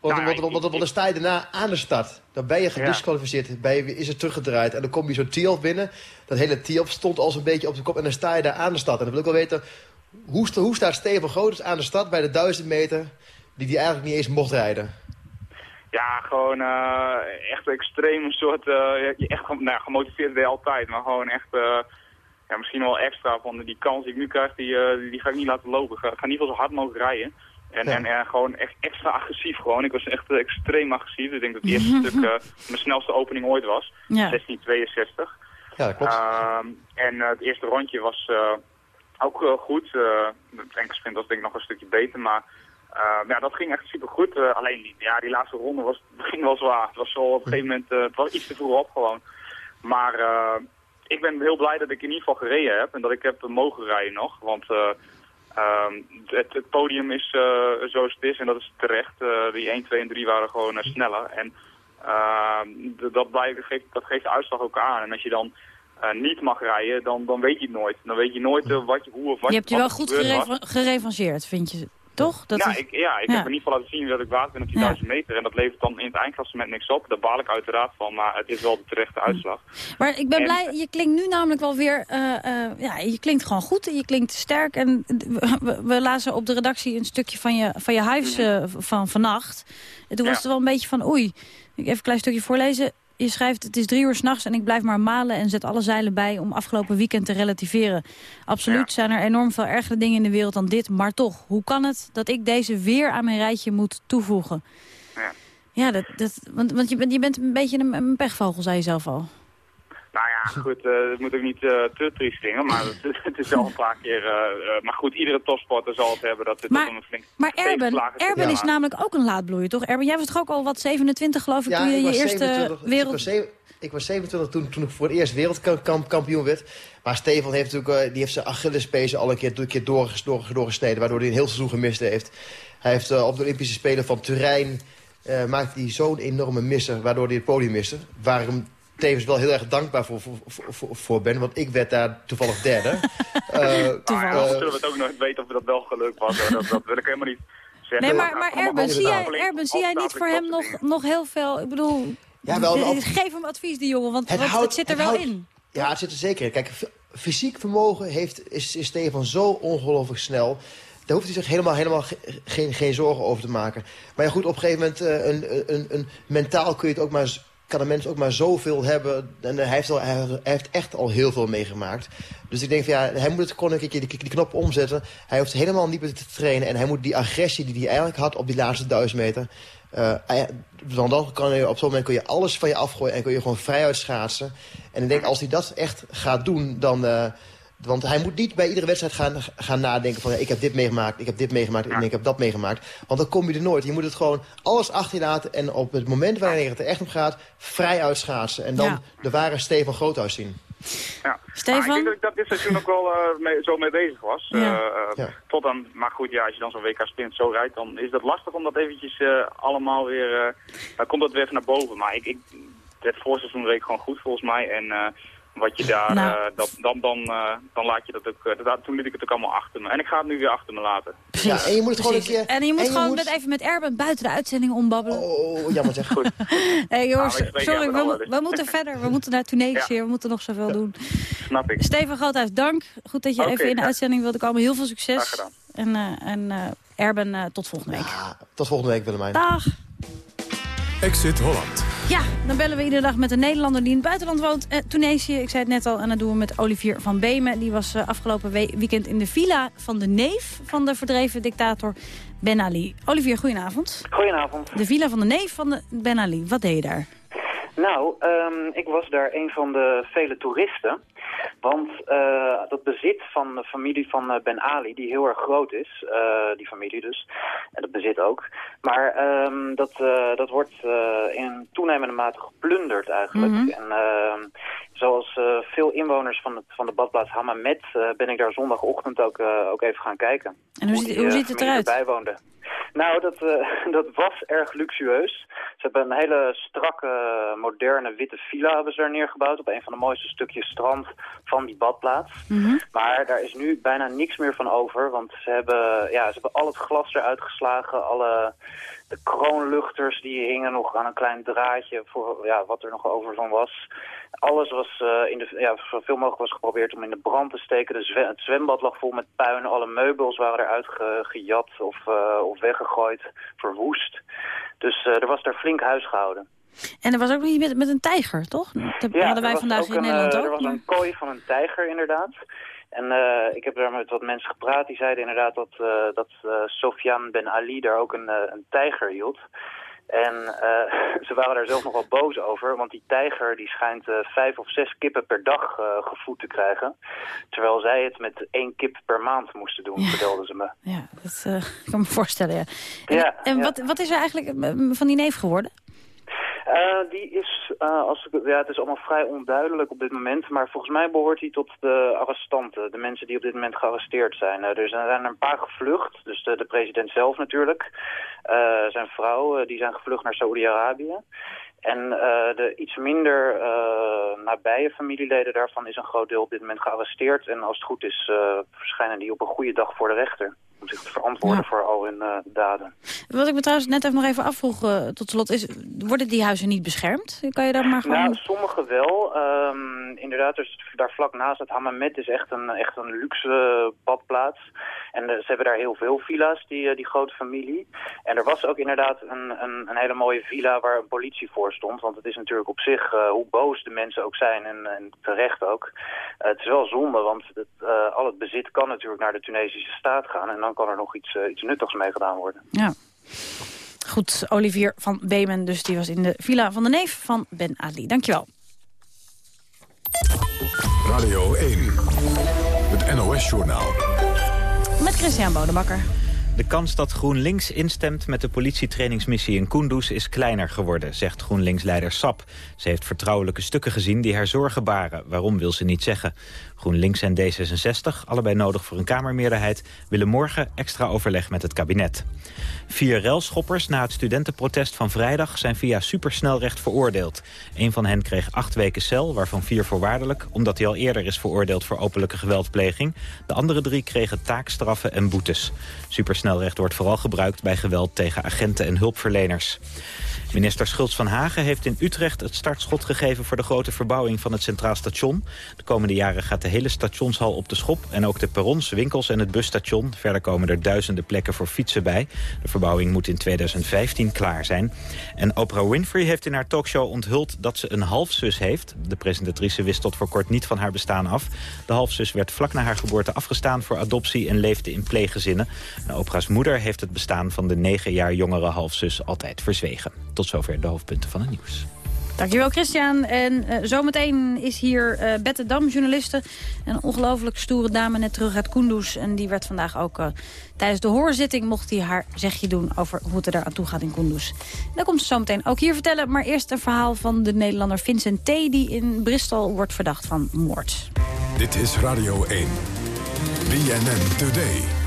Want, nou, want, want, want, want dan sta je daarna aan de start. Dan ben je gedisqualificeerd, ben je, is het teruggedraaid. En dan kom je zo'n tee binnen. Dat hele tee stond als een beetje op de kop. En dan sta je daar aan de start. En dan wil ik wel weten, hoe, sta- hoe staat Steven Grootes aan de start bij de 1000 meter... die hij eigenlijk niet eens mocht rijden? Ja, gewoon eh, echt extreem een soort, eh, je echt nou, ja, gemotiveerd ben je altijd, maar gewoon echt, eh, ja, misschien wel extra van die kans die ik nu krijg, die, eh, die, die ga ik niet laten lopen. Ik ga, ik ga in ieder geval zo hard mogelijk rijden. En, en, en gewoon echt extra agressief gewoon. Ik was echt eh, extreem agressief. Ik denk dat het [LAUGHS] eerste stuk eh, mijn snelste opening ooit was. Ja. 1662. Ja, dat klopt. Ehm, en het eerste rondje was ook goed. Het enkele sprint was denk ik nog een stukje beter, maar ja, dat ging echt supergoed. Eh alleen die, ja, die laatste ronde was, [LAUGHS] ging wel zwaar. Het was wel op een gegeven moment het was iets te vroeg op gewoon. Maar ik ben heel blij dat ik in ieder geval gereden heb en dat ik heb mogen rijden nog. Want ehm, het, het podium is eh, zoals het is en dat is terecht. Eh, die 1, 2 en 3 waren gewoon sneller. En ehm, dat, dat, geeft, dat geeft de uitslag ook aan. En als je dan niet mag rijden, dan, dan weet je het nooit. Dan weet je nooit wat je, hoe of wat Je hebt je wel goed gebeurd was. gereva- gerevancheerd, vind je? Toch? Dat ja, is- ik, ja, ik ja. heb in ieder geval laten zien dat ik waard ben op die Ja. 1000 meter. En dat levert dan in het eindklassement niks op. Daar baal ik uiteraard van, maar het is wel de terechte uitslag. Maar ik ben En- blij, je klinkt nu namelijk wel weer, eh, eh, ja, je klinkt gewoon goed, en je klinkt sterk. En we, we- lazen op de redactie een stukje van je, van je hives eh, van vannacht. En toen was het wel een beetje van, oei, ik even een klein stukje voorlezen. Je schrijft, het is drie uur s'nachts en ik blijf maar malen en zet alle zeilen bij om afgelopen weekend te relativeren. Absoluut zijn er enorm veel ergere dingen in de wereld dan dit, maar toch, hoe kan het dat ik deze weer aan mijn rijtje moet toevoegen? Ja. Ja, dat, dat, want, want je, bent, je bent een beetje een, een pechvogel, zei je zelf al. Nou ja, [LAUGHS] goed, eh, het moet ook niet eh, te triest klingen, maar het, het is wel een paar keer... eh, maar goed, iedere topsporter zal het hebben dat het Maar- een flink Maar Erben. Erben Ja. is namelijk ook een laadbloeier, toch? Erben, jij was toch ook al wat 27 geloof ik, Ja, toen je ik je eerste 27, Ik wereld... was, ik was 27 toen, toen ik voor het eerst wereldkampioen werd. Maar Stefan heeft natuurlijk die heeft zijn Achillespezen al een keer, een keer door, door, doorgesneden... waardoor hij een heel seizoen gemist heeft. Hij heeft op de Olympische Spelen van Turijn... eh maakte hij zo'n enorme misser, waardoor hij het podium miste. Waar ik hem tevens wel heel erg dankbaar voor, voor, voor, voor- ben. Want ik werd daar toevallig derde. [LAUGHS] Eh, Maar ja, eh, zullen we het ook nooit weten of dat wel gelukt was. Dat, dat wil ik helemaal niet zeggen. Nee, maar, maar Erben, zie jij, Erben, zie jij niet voor hem nog, nog heel veel... Ik bedoel, Ja, wel, eh, geef hem advies, die jongen, want Het want het, zit er het wel houdt- in. Ja, het zit er zeker in. Kijk, fysiek vermogen heeft, is, is Stefan zo ongelooflijk snel. Daar hoeft hij zich helemaal, helemaal ge- geen, geen zorgen over te maken. Maar ja, goed, op een gegeven moment, een, een, een, mentaal kun je het ook maar, kan een mens ook maar zoveel hebben. En hij heeft, al, hij heeft- echt al heel veel meegemaakt. Dus ik denk van ja, hij moet het gewoon een keertje die, knop omzetten. Hij hoeft helemaal niet meer te trainen. En hij moet die agressie die hij eigenlijk had op die laatste duizend meter... eh, hij- dan, dan kan je, op zo'n moment kun je alles van je afgooien en kun je gewoon vrij uitschaatsen. En ik denk, als hij dat echt gaat doen, dan... eh, want hij moet niet bij iedere wedstrijd gaan, gaan nadenken van... ja, ik heb dit meegemaakt, ik heb dit meegemaakt en ik heb dat meegemaakt. Want dan kom je er nooit. Je moet het gewoon alles achter je laten... en op het moment wanneer het er echt om gaat, vrij uitschaatsen. En dan Ja. de ware Stefan Groothuis zien. Ja. Stefan? Maar ik denk dat ik dat dit seizoen ook wel eh, mee- zo mee bezig was. Ja. Eh, eh, Ja. Tot dan, maar goed, ja, als je dan zo'n WK sprint zo rijdt, dan is dat lastig om dat eventjes eh, allemaal weer... eh, dan komt dat weer even naar boven. Maar ik, ik, het voorseizoen reed gewoon goed volgens mij. En eh, wat je daar, Nou. eh, dat, dan, dan, eh, dan laat je dat ook... eh, dat, toen liet ik het ook allemaal achter me. En ik ga het nu weer achter me laten. Ja, en je moet het gewoon keer... En je moet gewoon moet- met, even met Erben buiten de uitzending ombabbelen. Oh, jammer zeg. [LAUGHS] Goed. Hey, jongens, Nou, sorry, Erben we, mo- moeten [LAUGHS] verder. We moeten naar Tunesië, we moeten nog zoveel doen. Snap ik. Steven Groothuis, dank. Goed dat je even in de uitzending wilde komen. Heel veel Graag succes. gedaan. En, eh, en eh, Erben, eh, tot volgende week. Tot volgende week, Willemijn. Dag. Exit Holland. Ja, dan bellen we iedere dag met een Nederlander die in het buitenland woont. Eh, Tunesië, ik zei het net al. En dat doen we met Olivier van Beemen. Die was eh, afgelopen we- weekend in de villa van de neef van de verdreven dictator Ben Ali. Olivier, goedenavond. Goedenavond. De villa van de neef van de Ben Ali. Wat deed je daar? Nou, ehm, ik was daar een van de vele toeristen. Want eh, dat bezit van de familie van eh, Ben Ali, die heel erg groot is, eh, die familie dus, en dat bezit ook. Maar ehm, dat, dat wordt in toenemende mate geplunderd eigenlijk. Mhm. En ehm, zoals veel inwoners van, het, van de badplaats Hammamet ben ik daar zondagochtend ook, ook even gaan kijken. En hoe, ziet, die, hoe ziet het eruit? erbij woonde. Nou, dat, [LAUGHS] dat was erg luxueus. Ze hebben een hele strakke, moderne witte villa hebben ze daar neergebouwd... op een van de mooiste stukjes strand van die badplaats. Mhm. Maar daar is nu bijna niks meer van over, want ze hebben, ja, ze hebben al het glas eruit geslagen. Alle de kroonluchters die hingen nog aan een klein draadje voor ja, wat er nog over van was. Alles was eh, in de, ja, zoveel mogelijk was geprobeerd om in de brand te steken. De het zwembad lag vol met puin. Alle meubels waren eruit ge- gejat of, eh, of weggegooid, verwoest. Dus eh, er was daar flink huis gehouden. En er was ook nog iets met, met een tijger, toch? Dat hadden wij vandaag in een, Nederland eh, ook. Er was maar- een kooi van een tijger inderdaad. En eh, ik heb daar met wat mensen gepraat. Die zeiden inderdaad dat, eh dat eh, Sofian Ben Ali daar ook een, eh, een tijger hield. En eh, [LAUGHS] ze waren daar zelf nog wel boos over, want die tijger die schijnt eh, vijf of zes kippen per dag eh, gevoed te krijgen. Terwijl zij het met één kip per maand moesten doen, vertelden ze me. Ja, dat eh, [LAUGHS] kan me voorstellen, ja. En, Ja, en. Wat, wat is er eigenlijk eh, van die neef geworden? Eh, die is, eh, als ik, ja, het is allemaal vrij onduidelijk op dit moment, maar volgens mij behoort hij tot de arrestanten, de mensen die op dit moment gearresteerd zijn. Eh, er zijn een paar gevlucht, dus de, de president zelf natuurlijk, zijn vrouw, die zijn gevlucht naar Saoedi-Arabië. En de iets minder nabije familieleden daarvan is een groot deel op dit moment gearresteerd. En als het goed is, verschijnen die op een goede dag voor de rechter. Om zich te verantwoorden voor al hun eh, daden. Wat ik me trouwens net even nog even afvroeg, eh, tot slot, is, worden die huizen niet beschermd? Kan je daar maar gewoon... Nou, sommige wel. Ehm, inderdaad, dus daar vlak naast het Hammamet is echt een, echt een luxe badplaats. En eh, ze hebben daar heel veel villa's, die, eh, die grote familie. En er was ook inderdaad een, een, een hele mooie villa waar een politie voor stond. Want het is natuurlijk op zich, eh, hoe boos de mensen ook zijn, en, en terecht ook. eh, het is wel zonde, want het, eh, al het bezit kan natuurlijk naar de Tunesische staat gaan. En dan kan er nog iets, eh, iets nuttigs mee gedaan worden. Ja. Goed, Olivier van Beemen, dus die was in de villa van de neef van Ben Ali. Dankjewel. Radio 1. Het NOS-journaal. Met Christian Bodebakker. De kans dat GroenLinks instemt met de politietrainingsmissie in Kunduz is kleiner geworden, zegt GroenLinks-leider Sap. Ze heeft vertrouwelijke stukken gezien die haar zorgen baren. Waarom wil ze niet zeggen. GroenLinks en D66, allebei nodig voor een Kamermeerderheid, willen morgen extra overleg met het kabinet. Vier relschoppers na het studentenprotest van vrijdag zijn via supersnelrecht veroordeeld. Een van hen kreeg acht weken cel, waarvan vier voorwaardelijk, omdat hij al eerder is veroordeeld voor openlijke geweldpleging. De andere drie kregen taakstraffen en boetes. Supersnelrecht wordt vooral gebruikt bij geweld tegen agenten en hulpverleners. Minister Schultz van Hagen heeft in Utrecht het startschot gegeven voor de grote verbouwing van het Centraal Station. De komende jaren gaat de hele stationshal op de schop en ook de perrons, winkels en het busstation. Verder komen er duizenden plekken voor fietsen bij. De verbouwing moet in 2015 klaar zijn. En Oprah Winfrey heeft in haar talkshow onthuld dat ze een halfzus heeft. De presentatrice wist tot voor kort niet van haar bestaan af. De halfzus werd vlak na haar geboorte afgestaan voor adoptie en leefde in pleeggezinnen. En Oprah's moeder heeft het bestaan van de negen jaar jongere halfzus altijd verzwegen. Zover de hoofdpunten van het nieuws. Dankjewel Christian. En eh, zometeen is hier eh Bette Dam, journaliste. Een ongelooflijk stoere dame net terug uit Kunduz. En die werd vandaag ook eh, tijdens de hoorzitting... mocht hij haar zegje doen over hoe het er aan toe gaat in Kunduz. En dat komt ze zometeen ook hier vertellen. Maar eerst een verhaal van de Nederlander Vincent T. die in Bristol wordt verdacht van moord. Dit is Radio 1. BNN Today.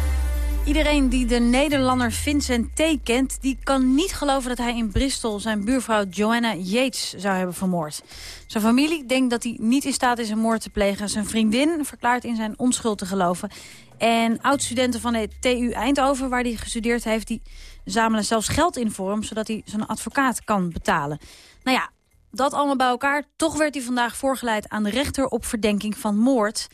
Iedereen die de Nederlander Vincent T. kent... die kan niet geloven dat hij in Bristol zijn buurvrouw Joanna Yates zou hebben vermoord. Zijn familie denkt dat hij niet in staat is een moord te plegen. Zijn vriendin verklaart in zijn onschuld te geloven. En oud-studenten van de TU Eindhoven, waar hij gestudeerd heeft... die zamelen zelfs geld in voor hem, zodat hij zijn advocaat kan betalen. Nou ja, dat allemaal bij elkaar. Toch werd hij vandaag voorgeleid aan de rechter op verdenking van moord.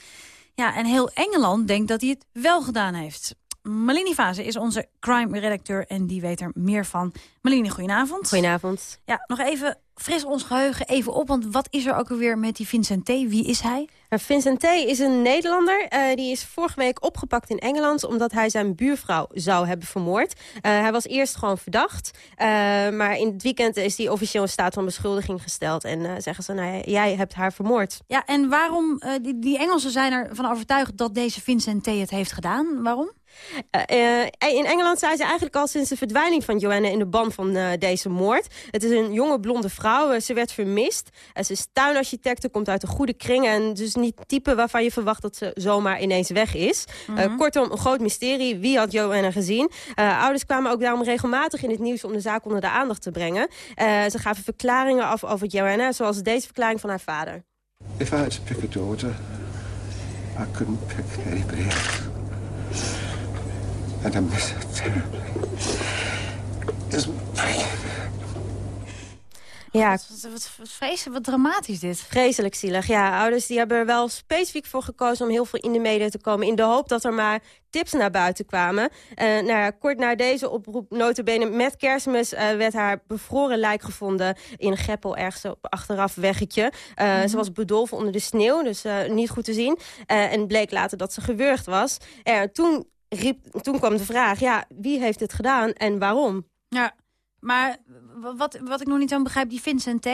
Ja, en heel Engeland denkt dat hij het wel gedaan heeft. Malini Fase is onze crime-redacteur en die weet er meer van. Malini, goedenavond. Goedenavond. Ja, nog even fris ons geheugen even op, want wat is er ook alweer met die Vincent T? Wie is hij? Vincent T. is een Nederlander. Eh, die is vorige week opgepakt in Engeland... omdat hij zijn buurvrouw zou hebben vermoord. Eh, hij was eerst gewoon verdacht. eh, maar in het weekend is hij officieel in staat van beschuldiging gesteld. En zeggen ze, nou, jij hebt haar vermoord. Ja, en waarom, die, die Engelsen zijn ervan overtuigd dat deze Vincent T. het heeft gedaan. Waarom? In Engeland zijn ze eigenlijk al sinds de verdwijning van Joanna in de ban van deze moord. Het is een jonge blonde vrouw. Ze werd vermist. Eh, ze is tuinarchitecte, komt uit een goede kring. En dus niet het type waarvan je verwacht dat ze zomaar ineens weg is. Eh, Mhm. kortom, een groot mysterie. Wie had Joanna gezien? Eh, ouders kwamen ook daarom regelmatig in het nieuws om de zaak onder de aandacht te brengen. Eh, ze gaven verklaringen af over Joanna, zoals deze verklaring van haar vader. If I had to pick a daughter, I couldn't pick anybody else. And I miss her terribly. It's Ja, Wat, wat, wat vreselijk, wat dramatisch dit. Vreselijk zielig, ja. Ouders die hebben er wel specifiek voor gekozen om heel veel in de media te komen... in de hoop dat er maar tips naar buiten kwamen. Eh, nou ja, kort na deze oproep, notabene met kerstmis... eh, werd haar bevroren lijk gevonden in een greppel ergens op achteraf weggetje. Mhm. Ze was bedolven onder de sneeuw, dus niet goed te zien. En bleek later dat ze gewurgd was. En toen, riep, toen kwam de vraag, ja, wie heeft dit gedaan en waarom? Ja, Maar wat, wat ik nog niet zo begrijp, die Vincent T.,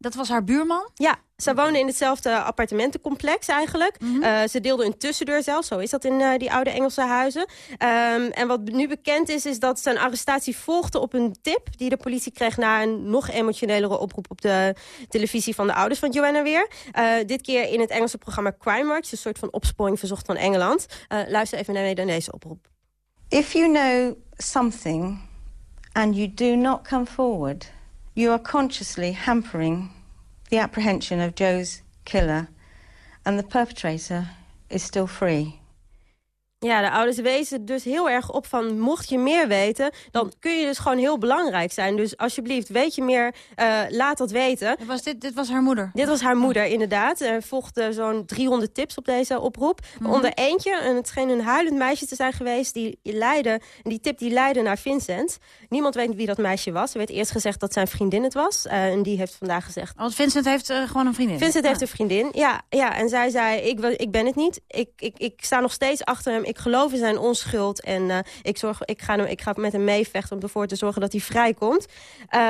dat was haar buurman? Ja, ze woonden in hetzelfde appartementencomplex eigenlijk. Eh, ze deelden een tussendeur zelf, zo is dat in eh, die oude Engelse huizen. Ehm, en wat nu bekend is, is dat zijn arrestatie volgde op een tip... die de politie kreeg na een nog emotionelere oproep... op de televisie van de ouders van Joanna weer. Eh, dit keer in het Engelse programma Crime Watch, een soort van opsporing verzocht van Engeland. Eh, luister even naar naar deze oproep. If you know something and you do not come forward, you are consciously hampering the apprehension of Joe's killer, and the perpetrator is still free. Ja, de ouders wezen dus heel erg op van... mocht je meer weten, dan kun je dus gewoon heel belangrijk zijn. Dus alsjeblieft, weet je meer, eh, laat dat weten. Was dit, dit was haar moeder? Dit was haar moeder, inderdaad. Er volgden zo'n 300 tips op deze oproep. Mhm. Onder eentje, en het scheen een huilend meisje te zijn geweest... die leidde, en die tip die leidde naar Vincent. Niemand weet wie dat meisje was. Er werd eerst gezegd dat zijn vriendin het was. eh, en die heeft vandaag gezegd... Want Vincent heeft eh, gewoon een vriendin? Vincent heeft Ja. een vriendin, ja. ja en zij zei, ik, ik ben het niet. Ik, ik, ik sta nog steeds achter hem. Ik geloof in zijn onschuld. En eh, ik, zorg, ik, ga hem, ik ga met hem meevechten om ervoor te zorgen dat hij vrijkomt. Eh,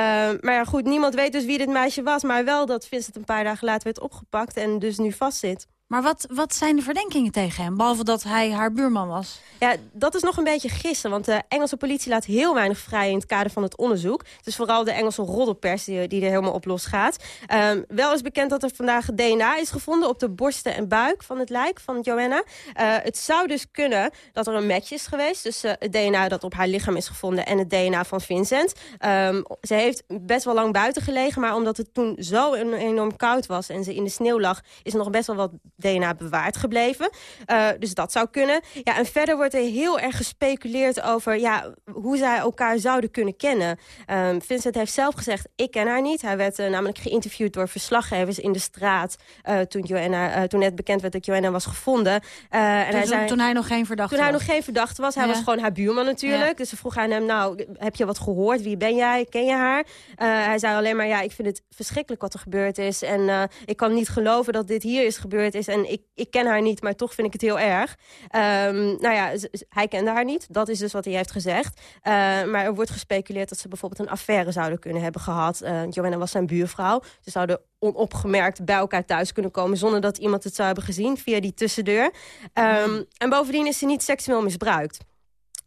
maar ja, goed, niemand weet dus wie dit meisje was. Maar wel dat Vincent een paar dagen later werd opgepakt en dus nu vastzit. Maar wat, wat zijn de verdenkingen tegen hem? Behalve dat hij haar buurman was. Ja, dat is nog een beetje gissen. Want de Engelse politie laat heel weinig vrij in het kader van het onderzoek. Het is vooral de Engelse roddelpers die, er helemaal op losgaat. Ehm, wel is bekend dat er vandaag DNA is gevonden op de borsten en buik van het lijk van Joanna. Eh, het zou dus kunnen dat er een match is geweest tussen het DNA dat op haar lichaam is gevonden en het DNA van Vincent. Ehm, ze heeft best wel lang buiten gelegen, maar omdat het toen zo enorm koud was en ze in de sneeuw lag, is er nog best wel wat DNA bewaard gebleven. Eh, dus dat zou kunnen. Ja, en verder wordt er heel erg gespeculeerd over ja, hoe zij elkaar zouden kunnen kennen. Ehm, Vincent heeft zelf gezegd, ik ken haar niet. Hij werd eh, namelijk geïnterviewd door verslaggevers in de straat... eh, toen, Joanna, toen net bekend werd dat Joanna was gevonden. En Toen- hij zei, toen hij nog geen verdachte Toen hij was. nog geen verdachte was. Hij Ja. was gewoon haar buurman natuurlijk. Ja. Dus ze vroeg aan hem, nou, heb je wat gehoord? Wie ben jij? Ken je haar? Hij zei alleen maar, ja, ik vind het verschrikkelijk wat er gebeurd is. En ik kan niet geloven dat dit hier is gebeurd is. En ik, ik ken haar niet, maar toch vind ik het heel erg. Ehm, nou ja, hij kende haar niet. Dat is dus wat hij heeft gezegd. Eh, maar er wordt gespeculeerd dat ze bijvoorbeeld een affaire zouden kunnen hebben gehad. Eh, Joanna was zijn buurvrouw. Ze zouden onopgemerkt bij elkaar thuis kunnen komen... zonder dat iemand het zou hebben gezien via die tussendeur. Ehm, En bovendien is ze niet seksueel misbruikt.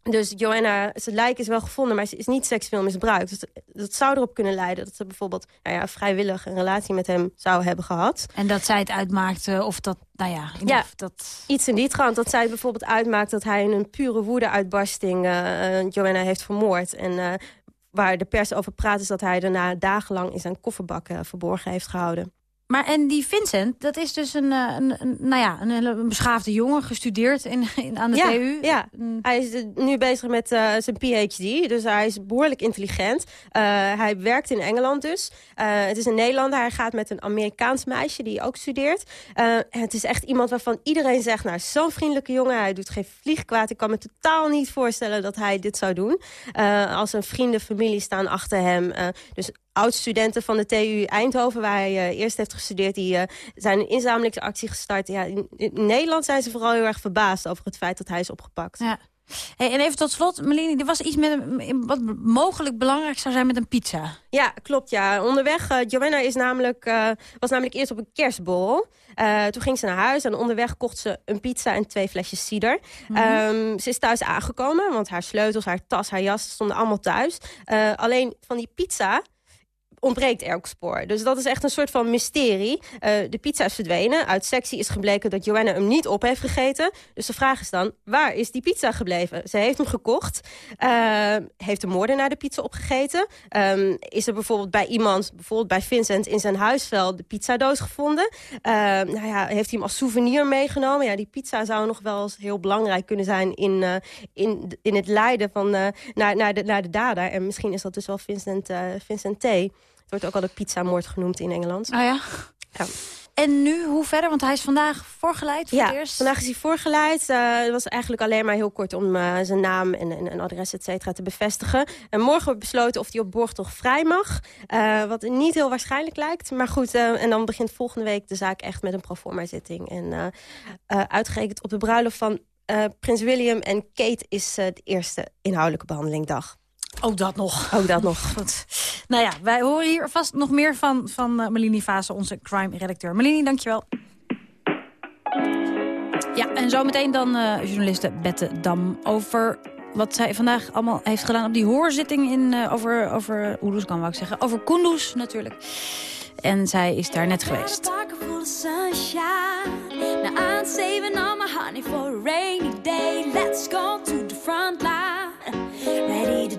Dus Joanna, zijn lijk is wel gevonden, maar ze is niet seksueel misbruikt. Dus dat zou erop kunnen leiden dat ze bijvoorbeeld nou ja, vrijwillig een relatie met hem zou hebben gehad. En dat zij het uitmaakte of dat, nou ja... Ja, of dat... iets in die trant. Dat zij het bijvoorbeeld uitmaakt dat hij in een pure woede-uitbarsting eh, Joanna heeft vermoord. En eh, waar de pers over praat is dat hij daarna dagenlang in zijn kofferbak eh, verborgen heeft gehouden. Maar en die Vincent, dat is dus een, eh, een, een, nou ja, een, hele beschaafde jongen, gestudeerd in, in, aan de ja, TU. Ja, hij is nu bezig met eh, zijn PhD, dus hij is behoorlijk intelligent. Eh, hij werkt in Engeland dus. Het is een Nederlander, hij gaat met een Amerikaans meisje die ook studeert. Het is echt iemand waarvan iedereen zegt, nou, zo'n vriendelijke jongen, hij doet geen vlieg kwaad. Ik kan me totaal niet voorstellen dat hij dit zou doen. Als zijn vrienden, familie staan achter hem. Dus oud-studenten van de TU Eindhoven, waar hij eh, eerst heeft gestudeerd... die eh, zijn een inzamelingsactie gestart. Ja, in, in Nederland zijn ze vooral heel erg verbaasd over het feit dat hij is opgepakt. Ja. Hey, en even tot slot, Melanie, er was iets met een, wat mogelijk belangrijk zou zijn met een pizza. Ja, klopt. Ja. Onderweg, eh, Joanna is namelijk, was namelijk eerst op een kerstborrel. Eh, toen ging ze naar huis en onderweg kocht ze een pizza en twee flesjes cider. Mhm. Ehm, ze is thuis aangekomen, want haar sleutels, haar tas, haar jas stonden allemaal thuis. Alleen van die pizza ontbreekt elk spoor. Dus dat is echt een soort van mysterie. Eh, de pizza is verdwenen. Uit sectie is gebleken dat Joanna hem niet op heeft gegeten. Dus de vraag is dan, waar is die pizza gebleven? Ze heeft hem gekocht. Eh, heeft de moordenaar de pizza opgegeten? Ehm, is er bijvoorbeeld bij iemand, bijvoorbeeld bij Vincent... in zijn huisvel de pizzadoos gevonden? Ehm, nou ja, heeft hij hem als souvenir meegenomen? Ja, die pizza zou nog wel eens heel belangrijk kunnen zijn... in, eh, in, in het leiden van, naar, naar, de, naar de dader. En misschien is dat dus wel Vincent, Vincent T. Het wordt ook al de pizzamoord genoemd in Engeland. Ah ja? Ja. En nu, hoe verder? Want hij is vandaag voorgeleid voor Ja, het eerst. vandaag is hij voorgeleid. Eh, het was eigenlijk alleen maar heel kort om eh, zijn naam en, en, en adres et cetera te bevestigen. En morgen wordt besloten of hij op borgtocht vrij mag. Eh, wat niet heel waarschijnlijk lijkt. Maar goed, en dan begint volgende week de zaak echt met een proforma zitting. En uitgerekend op de bruiloft van prins William en Kate is de eerste inhoudelijke behandelingdag. Ook dat nog. Ook dat nog. [LAUGHS] Goed. Nou ja, wij horen hier vast nog meer van, van uh, Melanie Vase, onze crime-redacteur. Melanie, dankjewel. Ja, en zometeen dan uh, journaliste Bette Dam over wat zij vandaag allemaal heeft gedaan op die hoorzitting in, uh, over, over Oeroes kan wou ik zeggen, over Kunduz natuurlijk. En zij is daar net geweest. Now I'm saving all my honey for a rainy day. Let's go to.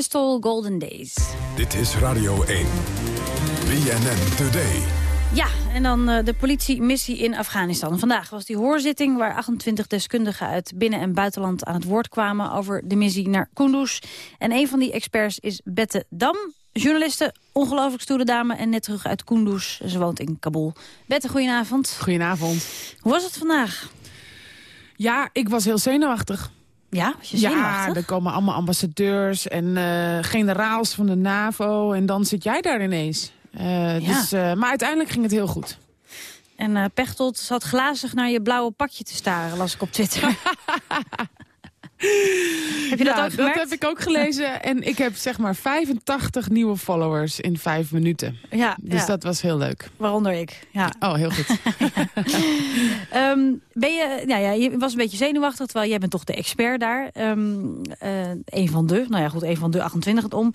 Crystal Golden Days. Dit is Radio 1. BNN Today. Ja, en dan uh, de politiemissie in Afghanistan. Vandaag was die hoorzitting waar 28 deskundigen uit binnen- en buitenland aan het woord kwamen over de missie naar Kunduz. En een van die experts is Bette Dam, journaliste, ongelooflijk stoere dame en net terug uit Kunduz. Ze woont in Kabul. Bette, goedenavond. Goedenavond. Hoe was het vandaag? Ja, ik was heel zenuwachtig. Ja, was je? Ja, er komen allemaal ambassadeurs en uh, generaals van de NAVO. En dan zit jij daar ineens. Uh, Ja. dus, uh, maar uiteindelijk ging het heel goed. En Pechtold zat glazig naar je blauwe pakje te staren, las ik op Twitter. [LAUGHS] heb je dat ja, ook gemerkt? dat heb ik ook gelezen. [LAUGHS] En ik heb zeg maar 85 nieuwe followers in vijf minuten. Ja, dus ja. dat was heel leuk. Waaronder ik, ja. Oh, heel goed. um, [LAUGHS] [LAUGHS] ben je, nou ja, je was een beetje zenuwachtig, terwijl jij bent toch de expert daar. Um, uh, een van de, nou ja goed, een van de 28 het om.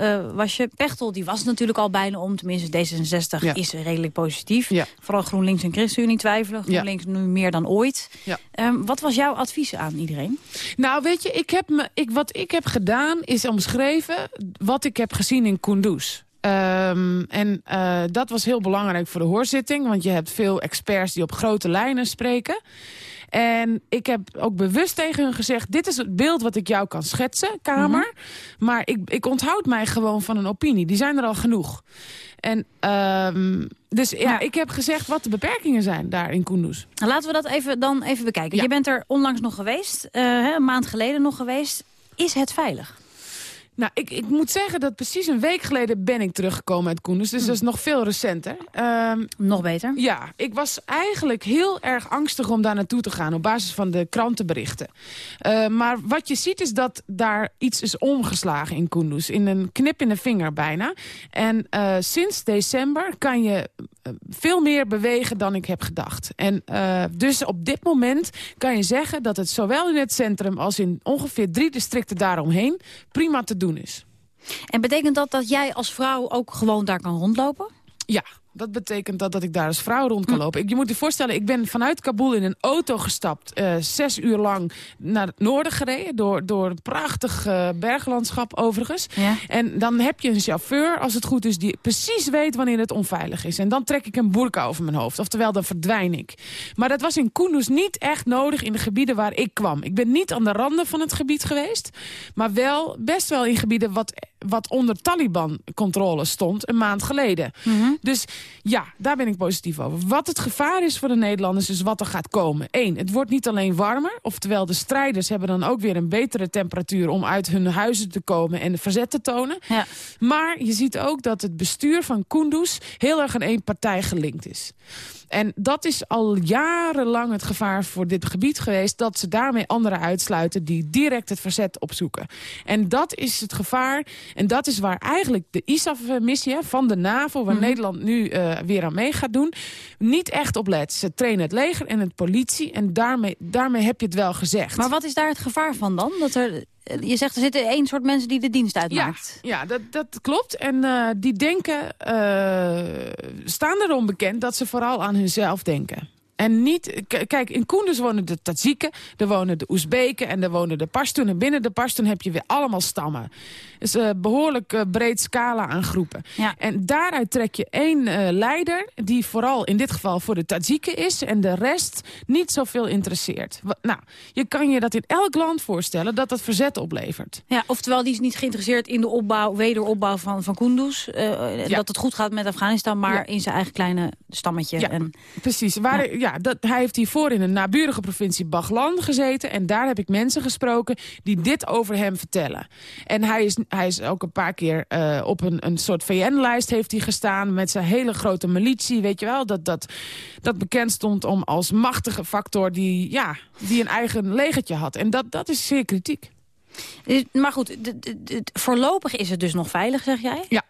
Uh, was je Pechtel, die was natuurlijk al bijna om. Tenminste, D66 Ja. is redelijk positief. Ja. Vooral GroenLinks en ChristenUnie twijfelen. GroenLinks nu meer dan ooit. Ja. Um, wat was jouw advies aan iedereen? Nou, weet je, ik heb me, ik, wat ik heb gedaan is omschreven wat ik heb gezien in Kunduz. Um, en uh, dat was heel belangrijk voor de hoorzitting. Want je hebt veel experts die op grote lijnen spreken. En ik heb ook bewust tegen hun gezegd... dit is het beeld wat ik jou kan schetsen, Kamer. Mm -hmm. Maar ik, ik onthoud mij gewoon van een opinie. Die zijn er al genoeg. En um, dus ja, ja, ik heb gezegd wat de beperkingen zijn daar in Kunduz. Laten we dat even, dan even bekijken. Ja. Je bent er onlangs nog geweest, uh, een maand geleden nog geweest. Is het veilig? Nou, ik, ik moet zeggen dat precies een week geleden ben ik teruggekomen uit Koenders. Dus dat is nog veel recenter. Ehm, nog beter? Ja, ik was eigenlijk heel erg angstig om daar naartoe te gaan... op basis van de krantenberichten. Eh, maar wat je ziet is dat daar iets is omgeslagen in Kunduz. In een knip in de vinger bijna. En eh, sinds december kan je eh, veel meer bewegen dan ik heb gedacht. En eh, dus op dit moment kan je zeggen dat het zowel in het centrum... als in ongeveer drie districten daaromheen prima te doen is. En betekent dat dat jij als vrouw ook gewoon daar kan rondlopen? Ja, dat betekent dat, dat ik daar als vrouw rond kan lopen. Ik, je moet je voorstellen, ik ben vanuit Kabul in een auto gestapt. eh, zes uur lang naar het noorden gereden. Door, door een prachtig eh, berglandschap overigens. En dan heb je een chauffeur, als het goed is, die precies weet wanneer het onveilig is. En dan trek ik een burka over mijn hoofd. Oftewel, dan verdwijn ik. Maar dat was in Kunduz niet echt nodig in de gebieden waar ik kwam. Ik ben niet aan de randen van het gebied geweest. Maar wel, best wel in gebieden wat, wat onder Taliban-controle stond een maand geleden. Dus ja, daar ben ik positief over. Wat het gevaar is voor de Nederlanders is wat er gaat komen. Eén, het wordt niet alleen warmer. Oftewel, de strijders hebben dan ook weer een betere temperatuur... om uit hun huizen te komen en de verzet te tonen. Maar je ziet ook dat het bestuur van Kunduz... heel erg aan één partij gelinkt is. En dat is al jarenlang het gevaar voor dit gebied geweest... dat ze daarmee anderen uitsluiten die direct het verzet opzoeken. En dat is het gevaar. En dat is waar eigenlijk de ISAF-missie van de NAVO... waar Mhm. Nederland nu eh, weer aan mee gaat doen... niet echt op let. Ze trainen het leger en het politie. En daarmee, daarmee heb je het wel gezegd. Maar wat is daar het gevaar van dan? Dat er, je zegt er zitten één soort mensen die de dienst uitmaakt. Ja, dat, dat klopt. En eh, die denken, eh, staan erom bekend dat ze vooral aan hunzelf denken. En niet, kijk, in Koenders wonen de Tadziken, er wonen de Oezbeken en er wonen de Pashtun. En binnen de Pashtun heb je weer allemaal stammen. Dus een behoorlijk eh, breed scala aan groepen. En daaruit trek je één eh, leider, die vooral in dit geval voor de Tadziken is... en de rest niet zoveel interesseert. Nou, je kan je dat in elk land voorstellen dat dat verzet oplevert. Ja, oftewel, die is niet geïnteresseerd in de opbouw, wederopbouw van, van Kunduz. eh, Dat het goed gaat met Afghanistan, maar Ja. in zijn eigen kleine stammetje. Ja, en, precies. Waar, ja. dat, hij heeft hiervoor in een naburige provincie Baglan gezeten. En daar heb ik mensen gesproken die dit over hem vertellen. En hij is, hij is ook een paar keer eh, op een, een soort VN-lijst heeft hij gestaan... met zijn hele grote militie, weet je wel. Dat, dat, dat bekend stond om als machtige factor die, ja, die een eigen legertje had. En dat, dat is zeer kritiek. Eh, Maar goed, voorlopig is het dus nog veilig, zeg jij? Ja.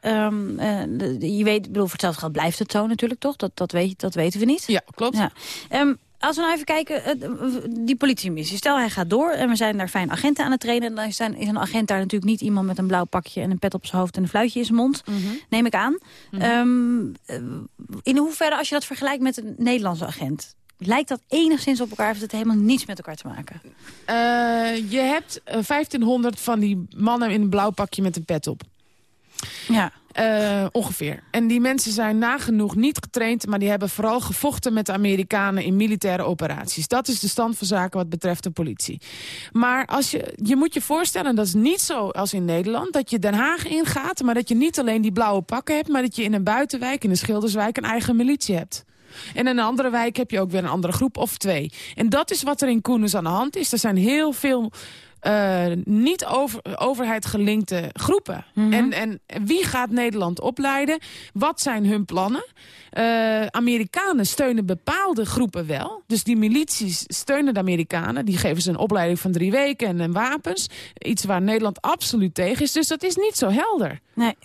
De- je weet, ik bedoel, voor hetzelfde geld blijft het zo natuurlijk, toch? Dat, dat, weet, dat weten we niet. Ja, klopt. Ja. Ehm, als we nou even kijken, die politiemissie. Stel, hij gaat door en we zijn daar fijn agenten aan het trainen. Dan is een, is een agent daar natuurlijk niet iemand met een blauw pakje... en een pet op zijn hoofd en een fluitje in zijn mond, neem ik aan. Ehm, eh, in hoeverre, als je dat vergelijkt met een Nederlandse agent... lijkt dat enigszins op elkaar of heeft het helemaal niets met elkaar te maken? Eh, je hebt eh, 1500 van die mannen in een blauw pakje met een pet op. Ja. Eh, ongeveer. En die mensen zijn nagenoeg niet getraind... maar die hebben vooral gevochten met de Amerikanen in militaire operaties. Dat is de stand van zaken wat betreft de politie. Maar als je, je moet je voorstellen, dat is niet zo als in Nederland... dat je Den Haag ingaat, maar dat je niet alleen die blauwe pakken hebt... maar dat je in een buitenwijk, in een Schilderswijk, een eigen militie hebt. En in een andere wijk heb je ook weer een andere groep of twee. En dat is wat er in Koenens aan de hand is. Er zijn heel veel eh, niet over, overheid gelinkte groepen. en, en wie gaat Nederland opleiden? Wat zijn hun plannen? Eh, Amerikanen steunen bepaalde groepen wel. Dus die milities steunen de Amerikanen. Die geven ze een opleiding van drie weken en, en wapens. Iets waar Nederland absoluut tegen is. Dus dat is niet zo helder. Nee.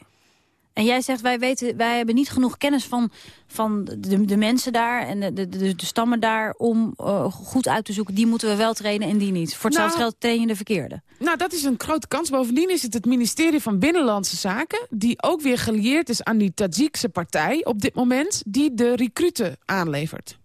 En jij zegt, wij, weten, wij hebben niet genoeg kennis van, van de, de mensen daar... en de, de, de, stammen daar om eh, goed uit te zoeken... die moeten we wel trainen en die niet. Voor hetzelfde Nou, geld train je de verkeerde. Nou, dat is een grote kans. Bovendien is het het ministerie van Binnenlandse Zaken... die ook weer gelieerd is aan die Tajikse partij op dit moment... die de recruten aanlevert.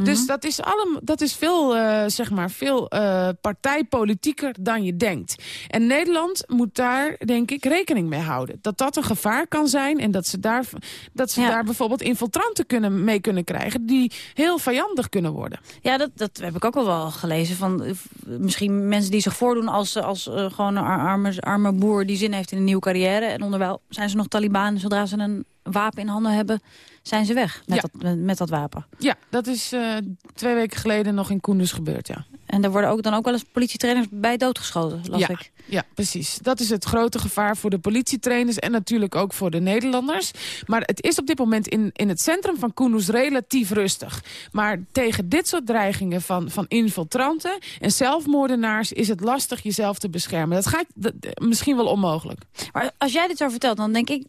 Dus dat is, allemaal, dat is veel, eh, zeg maar, veel eh, partijpolitieker dan je denkt. En Nederland moet daar, denk ik, rekening mee houden. Dat dat een gevaar kan zijn en dat ze daar, dat ze daar bijvoorbeeld infiltranten kunnen, mee kunnen krijgen... die heel vijandig kunnen worden. Ja, dat, dat heb ik ook al wel gelezen. Van, eh, misschien mensen die zich voordoen als, als gewoon een ar- arme, arme boer... die zin heeft in een nieuwe carrière. En onderwijl zijn ze nog Taliban. Zodra ze een wapen in handen hebben, zijn ze weg met, Ja. dat, met, dat wapen. Ja, dat is eh, twee weken geleden nog in Koenders gebeurd, ja. En daar worden ook dan ook wel eens politietrainers bij doodgeschoten, las Ja. ik. Ja, precies. Dat is het grote gevaar voor de politietrainers en natuurlijk ook voor de Nederlanders. Maar het is op dit moment in, in het centrum van Kunduz relatief rustig. Maar tegen dit soort dreigingen van, van infiltranten en zelfmoordenaars is het lastig jezelf te beschermen. Dat gaat dat- misschien wel onmogelijk. Maar als jij dit zo vertelt, dan denk ik...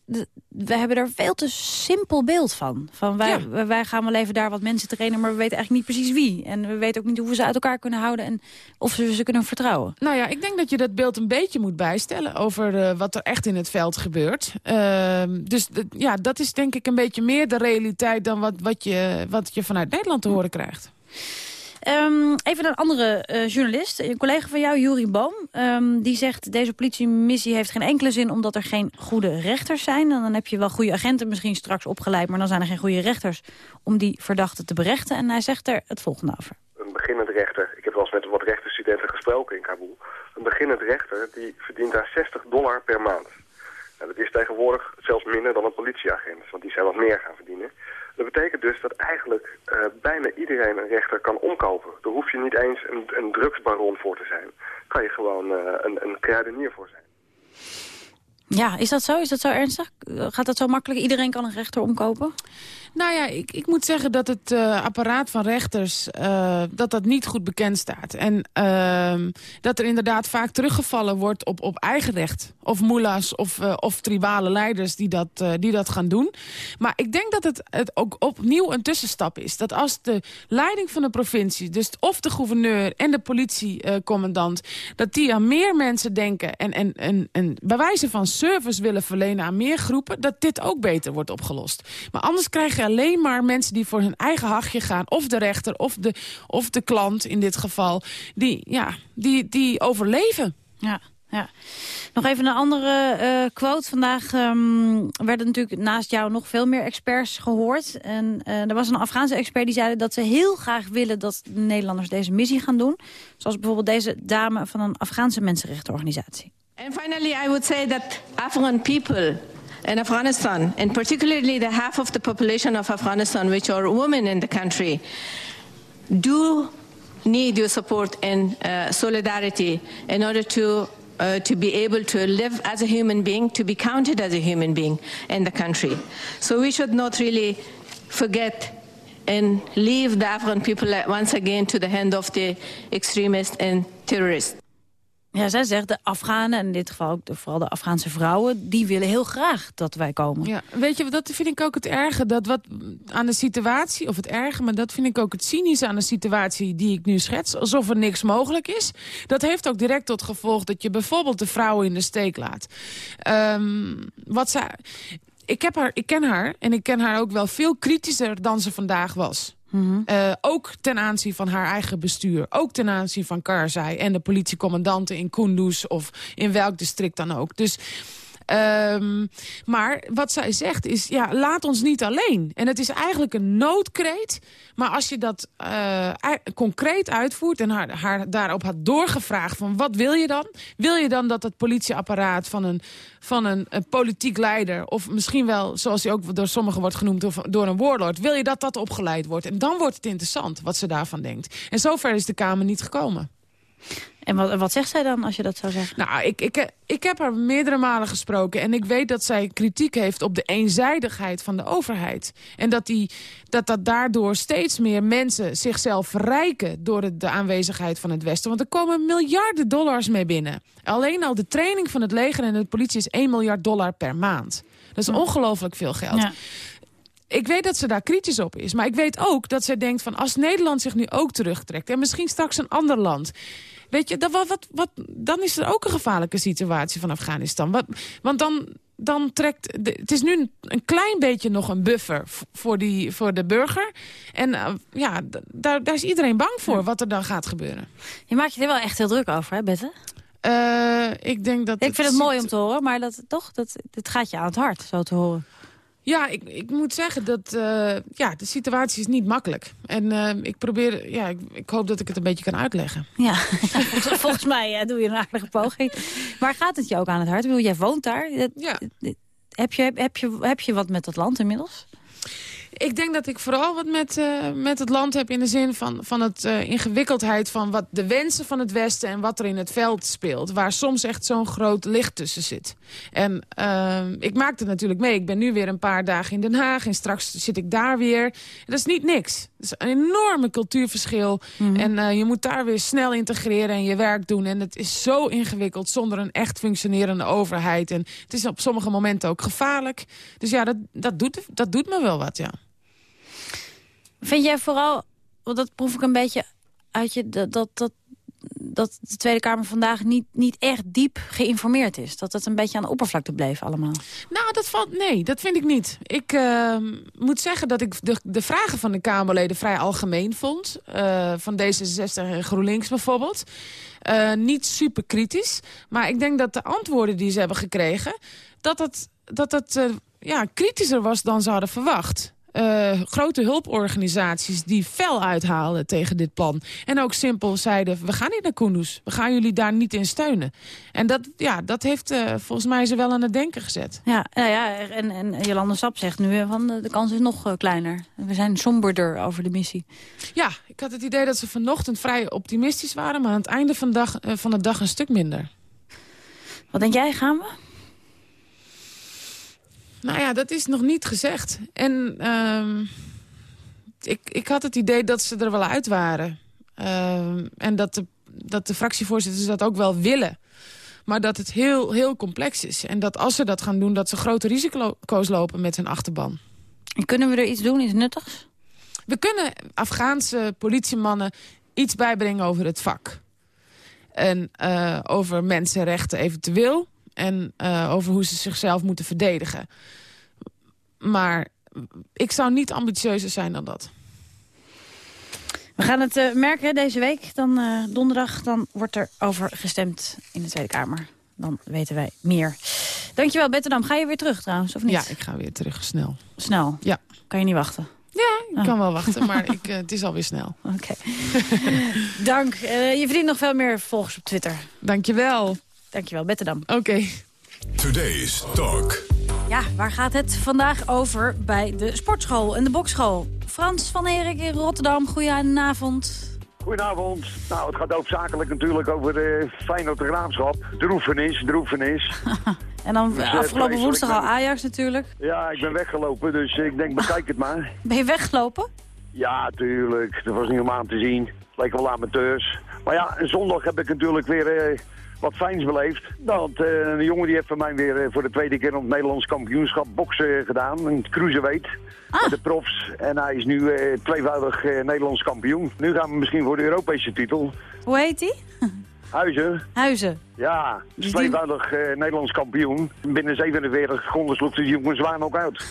we hebben er veel te simpel beeld van. van wij, wij gaan wel even daar wat mensen trainen... maar we weten eigenlijk niet precies wie. En we weten ook niet hoe we ze uit elkaar kunnen houden... en of we ze kunnen vertrouwen. Nou ja, ik denk dat je dat beeld een beetje moet bijstellen... over eh, wat er echt in het veld gebeurt. Ehm, dus ja, dat is denk ik een beetje meer de realiteit... dan wat, wat, je, wat je vanuit Nederland te horen krijgt. Ehm, even een andere eh, journalist, een collega van jou, Juri Boom. Ehm, die zegt, deze politiemissie heeft geen enkele zin... omdat er geen goede rechters zijn. En dan heb je wel goede agenten misschien straks opgeleid... maar dan zijn er geen goede rechters om die verdachten te berechten. En hij zegt er het volgende over. een beginnend rechter, ik heb wel eens met wat rechterstudenten gesproken in Kabul. Een beginnend rechter die verdient daar 60 dollar per maand. Nou, dat is tegenwoordig zelfs minder dan een politieagent, want die zijn wat meer gaan verdienen. Dat betekent dus dat eigenlijk eh, bijna iedereen een rechter kan omkopen. Daar hoef je niet eens een, een drugsbaron voor te zijn. Daar kan je gewoon eh, een, een kruidenier voor zijn. Ja, is dat zo? Is dat zo ernstig? Gaat dat zo makkelijk? Iedereen kan een rechter omkopen? Nou ja, ik, ik moet zeggen dat het eh, apparaat van rechters... eh, dat dat niet goed bekend staat. En ehm, dat er inderdaad vaak teruggevallen wordt op, op eigen recht. Of moela's of, eh, of tribale leiders die dat, die dat gaan doen. Maar ik denk dat het, het ook opnieuw een tussenstap is. Dat als de leiding van de provincie... dus of de gouverneur en de politiecommandant... dat die aan meer mensen denken... en, en, en, en bij wijze van service willen verlenen aan meer groepen... dat dit ook beter wordt opgelost. Maar anders krijg je alleen maar mensen die voor hun eigen hachje gaan... of de rechter of de, of de klant in dit geval... die, ja, die, die overleven. Ja, ja. Nog even een andere eh, quote. Vandaag ehm, werden natuurlijk naast jou nog veel meer experts gehoord. En eh, er was een Afghaanse expert die zei dat ze heel graag willen... dat de Nederlanders deze missie gaan doen. Zoals bijvoorbeeld deze dame van een Afghaanse mensenrechtenorganisatie. And finally, I would say that Afghan people in Afghanistan, and particularly the half of the population of Afghanistan, which are women in the country, do need your support and uh, solidarity in order to. Uh, to be able to live as a human being, to be counted as a human being in the country. So we should not really forget and leave the Afghan people once again to the hand of the extremists and terrorists. Ja, zij zegt de Afghanen, en in dit geval ook de, vooral de Afghaanse vrouwen... die willen heel graag dat wij komen. Ja, weet je, dat vind ik ook het erge. Dat wat aan de situatie, of het erge, maar dat vind ik ook het cynische aan de situatie die ik nu schets. Alsof er niks mogelijk is. Dat heeft ook direct tot gevolg dat je bijvoorbeeld de vrouwen in de steek laat. Ehm, wat zij, ik, heb haar, ik ken haar en ik ken haar ook wel veel kritischer dan ze vandaag was. Eh, ook ten aanzien van haar eigen bestuur. Ook ten aanzien van Karzai en de politiecommandanten in Kunduz... of in welk district dan ook. Dus... ehm, maar wat zij zegt is, ja, laat ons niet alleen. En het is eigenlijk een noodkreet. Maar als je dat eh, concreet uitvoert en haar, haar daarop had doorgevraagd... van wat wil je dan? Wil je dan dat het politieapparaat van een, van een, een politiek leider... of misschien wel, zoals hij ook door sommigen wordt genoemd, door, door een warlord... wil je dat dat opgeleid wordt? En dan wordt het interessant wat ze daarvan denkt. En zover is de Kamer niet gekomen. En wat, wat zegt zij dan als je dat zou zeggen? Nou, ik, ik, ik heb haar meerdere malen gesproken. En ik weet dat zij kritiek heeft op de eenzijdigheid van de overheid. En dat, die, dat, dat daardoor steeds meer mensen zichzelf verrijken... door de, de aanwezigheid van het Westen. Want er komen miljarden dollars mee binnen. Alleen al de training van het leger en de politie is 1 miljard dollar per maand. Dat is ongelooflijk veel geld. Ja. Ik weet dat ze daar kritisch op is. Maar ik weet ook dat zij denkt van als Nederland zich nu ook terugtrekt... en misschien straks een ander land... Weet je, dan, wat, wat, wat, dan is er ook een gevaarlijke situatie van Afghanistan. Wat, want dan, dan trekt... De, het is nu een, klein beetje nog een buffer voor, die, voor de burger. En eh, ja, daar, daar is iedereen bang voor wat er dan gaat gebeuren. Je maakt je er wel echt heel druk over, hè, Bette? Eh, ik denk dat... Ik vind het mooi om te horen, maar dat, toch, dat, het gaat je aan het hart, zo te horen. Ja, ik, ik moet zeggen dat uh, ja, de situatie is niet makkelijk. En uh, ik probeer, ja, ik, ik, hoop dat ik het een beetje kan uitleggen. Ja, [LAUGHS] volgens mij uh, doe je een aardige poging. Maar gaat het je ook aan het hart? Ik bedoel, jij woont daar. Ja. Heb je, heb, je, heb je wat met dat land inmiddels? Ik denk dat ik vooral wat met, eh, met het land heb in de zin van, van het eh, ingewikkeldheid van wat de wensen van het Westen en wat er in het veld speelt. Waar soms echt zo'n groot licht tussen zit. En ehm, ik maak het natuurlijk mee. Ik ben nu weer een paar dagen in Den Haag en straks zit ik daar weer. En dat is niet niks. Dat is een enorme cultuurverschil. En eh, je moet daar weer snel integreren en je werk doen. En het is zo ingewikkeld zonder een echt functionerende overheid. En het is op sommige momenten ook gevaarlijk. Dus ja, dat, dat, doet, dat doet me wel wat, ja. Vind jij vooral, want dat proef ik een beetje uit je... dat, dat, dat, dat de Tweede Kamer vandaag niet, niet echt diep geïnformeerd is? Dat het een beetje aan de oppervlakte bleef allemaal? Nou, dat valt, nee, dat vind ik niet. Ik eh, moet zeggen dat ik de, de vragen van de Kamerleden vrij algemeen vond. Eh, van D66 en GroenLinks bijvoorbeeld. Eh, niet super kritisch. Maar ik denk dat de antwoorden die ze hebben gekregen... dat het, dat het eh, ja, kritischer was dan ze hadden verwacht. Eh, grote hulporganisaties die fel uithaalden tegen dit plan. En ook simpel zeiden, we gaan niet naar Kunduz. We gaan jullie daar niet in steunen. En dat, ja, dat heeft eh, volgens mij ze wel aan het denken gezet. Ja, nou ja en, en Jolande Sap zegt nu eh, van de, de kans is nog eh, kleiner. We zijn somberder over de missie. Ja, ik had het idee dat ze vanochtend vrij optimistisch waren... maar aan het einde van dag, eh, van de dag een stuk minder. Wat denk jij, gaan we? Nou ja, dat is nog niet gezegd. En ehm, ik, ik had het idee dat ze er wel uit waren. Ehm, en dat de, dat de fractievoorzitters dat ook wel willen. Maar dat het heel, heel complex is. En dat als ze dat gaan doen, dat ze grote risico's lopen met hun achterban. En kunnen we er iets doen, iets nuttigs? We kunnen Afghaanse politiemannen iets bijbrengen over het vak. En eh, over mensenrechten eventueel. En eh, over hoe ze zichzelf moeten verdedigen. Maar ik zou niet ambitieuzer zijn dan dat. We gaan het eh, merken deze week. Dan eh, donderdag dan wordt er over gestemd in de Tweede Kamer. Dan weten wij meer. Dankjewel, Betterdam. Ga je weer terug trouwens, of niet? Ja, ik ga weer terug, snel. Snel? Ja. Kan je niet wachten? Ja, ik kan wel wachten, maar [LAUGHS] ik, het is alweer snel. Oké. [LAUGHS] Dank. Je verdient nog veel meer volgers op Twitter. Dankjewel. Dankjewel, Betterdam. Oké. Today's Talk. Ja, waar gaat het vandaag over bij de sportschool en de bokschool? Frans van Erik in Rotterdam, goedenavond. Goedenavond. Nou, het gaat hoofdzakelijk natuurlijk over de Feyenoord de Graafschap. Droefenis, droefenis. [LAUGHS] En dan Dus, eh, afgelopen woensdag al Ajax natuurlijk. Ja, ik ben weggelopen, dus ik denk, bekijk het maar. [LAUGHS] Ben je weggelopen? Ja, tuurlijk. Dat was niet om aan te zien. Het leek wel amateurs. Maar ja, zondag heb ik natuurlijk weer eh, wat fijns beleefd. Dat eh, een jongen die heeft van mij weer eh, voor de tweede keer op het Nederlands kampioenschap boksen gedaan. Een cruiserweight. Met de profs. En hij is nu eh, tweevoudig eh, Nederlands kampioen. Nu gaan we misschien voor de Europese titel. Hoe heet die? [LAUGHS] Huizen. Huizen. Ja, is tweevoudig eh, Nederlands kampioen. Binnen 47 seconden sloeg die jongen zwaar ook uit.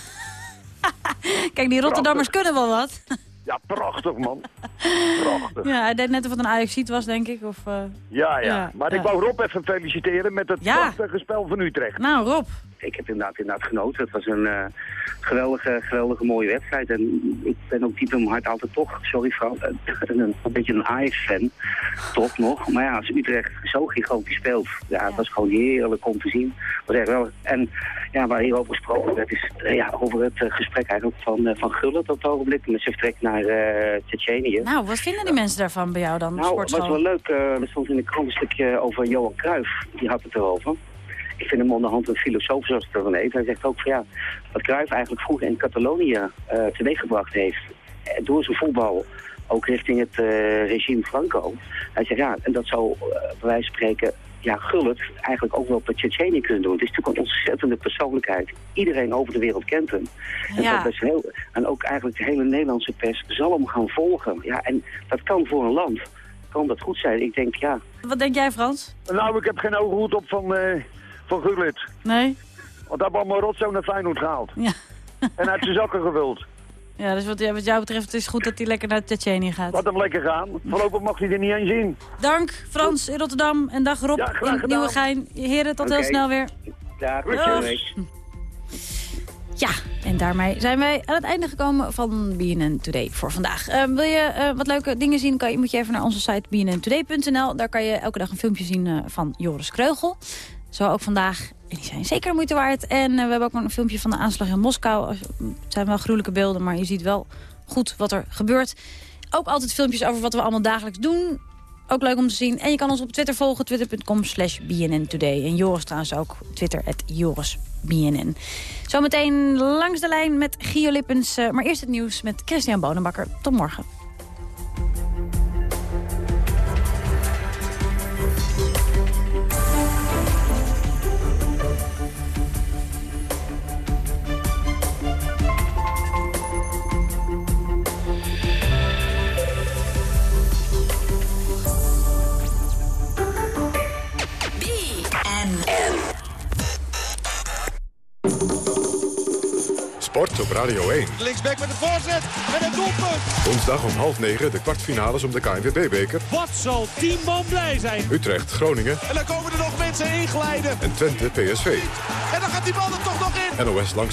[LAUGHS] Kijk, die Rotterdammers kunnen wel wat. Ja, prachtig man. [LAUGHS] Prachtig. Ja, hij deed net of het een Ajaxiet was, denk ik. Of, eh, Ja, ja. Ja, maar ik wou Rob even feliciteren met het prachtige spel van Utrecht. Nou, Rob. Ik heb inderdaad, inderdaad genoten. Het was een eh, geweldige, geweldige mooie wedstrijd. En ik ben ook diep in mijn hart altijd toch, sorry vrouw, eh, [LAUGHS] een, een beetje een Ajax-fan. Toch nog. Maar ja, als Utrecht zo gigantisch speelt, ja, het was gewoon heerlijk om te zien. Was echt wel. En ja, waar hierover gesproken werd, is eh, ja, over het gesprek eigenlijk van, van Gullit op het ogenblik. Met zijn vertrek naar Tsjetsjenië. Nou, wat vinden die mensen daarvan bij jou dan, Nou, het was wel leuk. er stond in de krant een stukje over Johan Cruijff. Die had het erover. Ik vind hem onderhand een filosoof, zoals het ervan heet. Hij zegt ook van ja, wat Cruijff eigenlijk vroeger in Catalonië eh teweeggebracht heeft. eh, Door zijn voetbal, ook richting het eh, regime Franco. Hij zegt ja, en dat zou eh, bij wijze van spreken ja, Gullit eigenlijk ook wel bij Tsjetsjenië kunnen doen. Het is natuurlijk een ontzettende persoonlijkheid. Iedereen over de wereld kent hem. En, Ja. dat best heel, en ook eigenlijk de hele Nederlandse pers zal hem gaan volgen. Ja, en dat kan voor een land. Kan dat goed zijn? Ik denk, ja, Wat denk jij, Frans? Nou, ik heb geen ogen goed op van, eh van Gullit. Nee? Want hij heeft allemaal rotzooi naar Feyenoord gehaald. Ja. En hij heeft zijn zakken gevuld. Ja, dus wat, wat jou betreft is het goed dat hij lekker naar Tsjetsjenië gaat. Laat hem lekker gaan. Voorlopig mag hij er niet eens in. Dank, Frans in Rotterdam. En dag Rob Ja, in. Nieuwegein. Heren, tot heel snel weer. daar Dag. Ja, en daarmee zijn wij aan het einde gekomen van BNN Today voor vandaag. Eh, wil je eh, wat leuke dingen zien, kan je, moet je even naar onze site bnntoday.nl. Daar kan je elke dag een filmpje zien eh, van Joris Kreugel. Zo ook vandaag. En die zijn zeker moeite waard. En eh, we hebben ook nog een filmpje van de aanslag in Moskou. Het zijn wel gruwelijke beelden, maar je ziet wel goed wat er gebeurt. Ook altijd filmpjes over wat we allemaal dagelijks doen. Ook leuk om te zien. En je kan ons op Twitter volgen, twitter.com slash BNN Today. En Joris trouwens ook, Twitter, at Joris BNN. Zometeen langs de lijn met Gio Lippens. eh, maar eerst het nieuws met Christian Bonenbakker. Tot morgen. Sport op Radio 1. Linksback met de voorzet en een doelpunt. Woensdag om half negen de kwartfinales om de KNVB-beker. Wat zal Team Man blij zijn. Utrecht, Groningen En dan komen er nog mensen inglijden. en Twente, PSV. En dan gaat die bal er toch nog in. NOS langs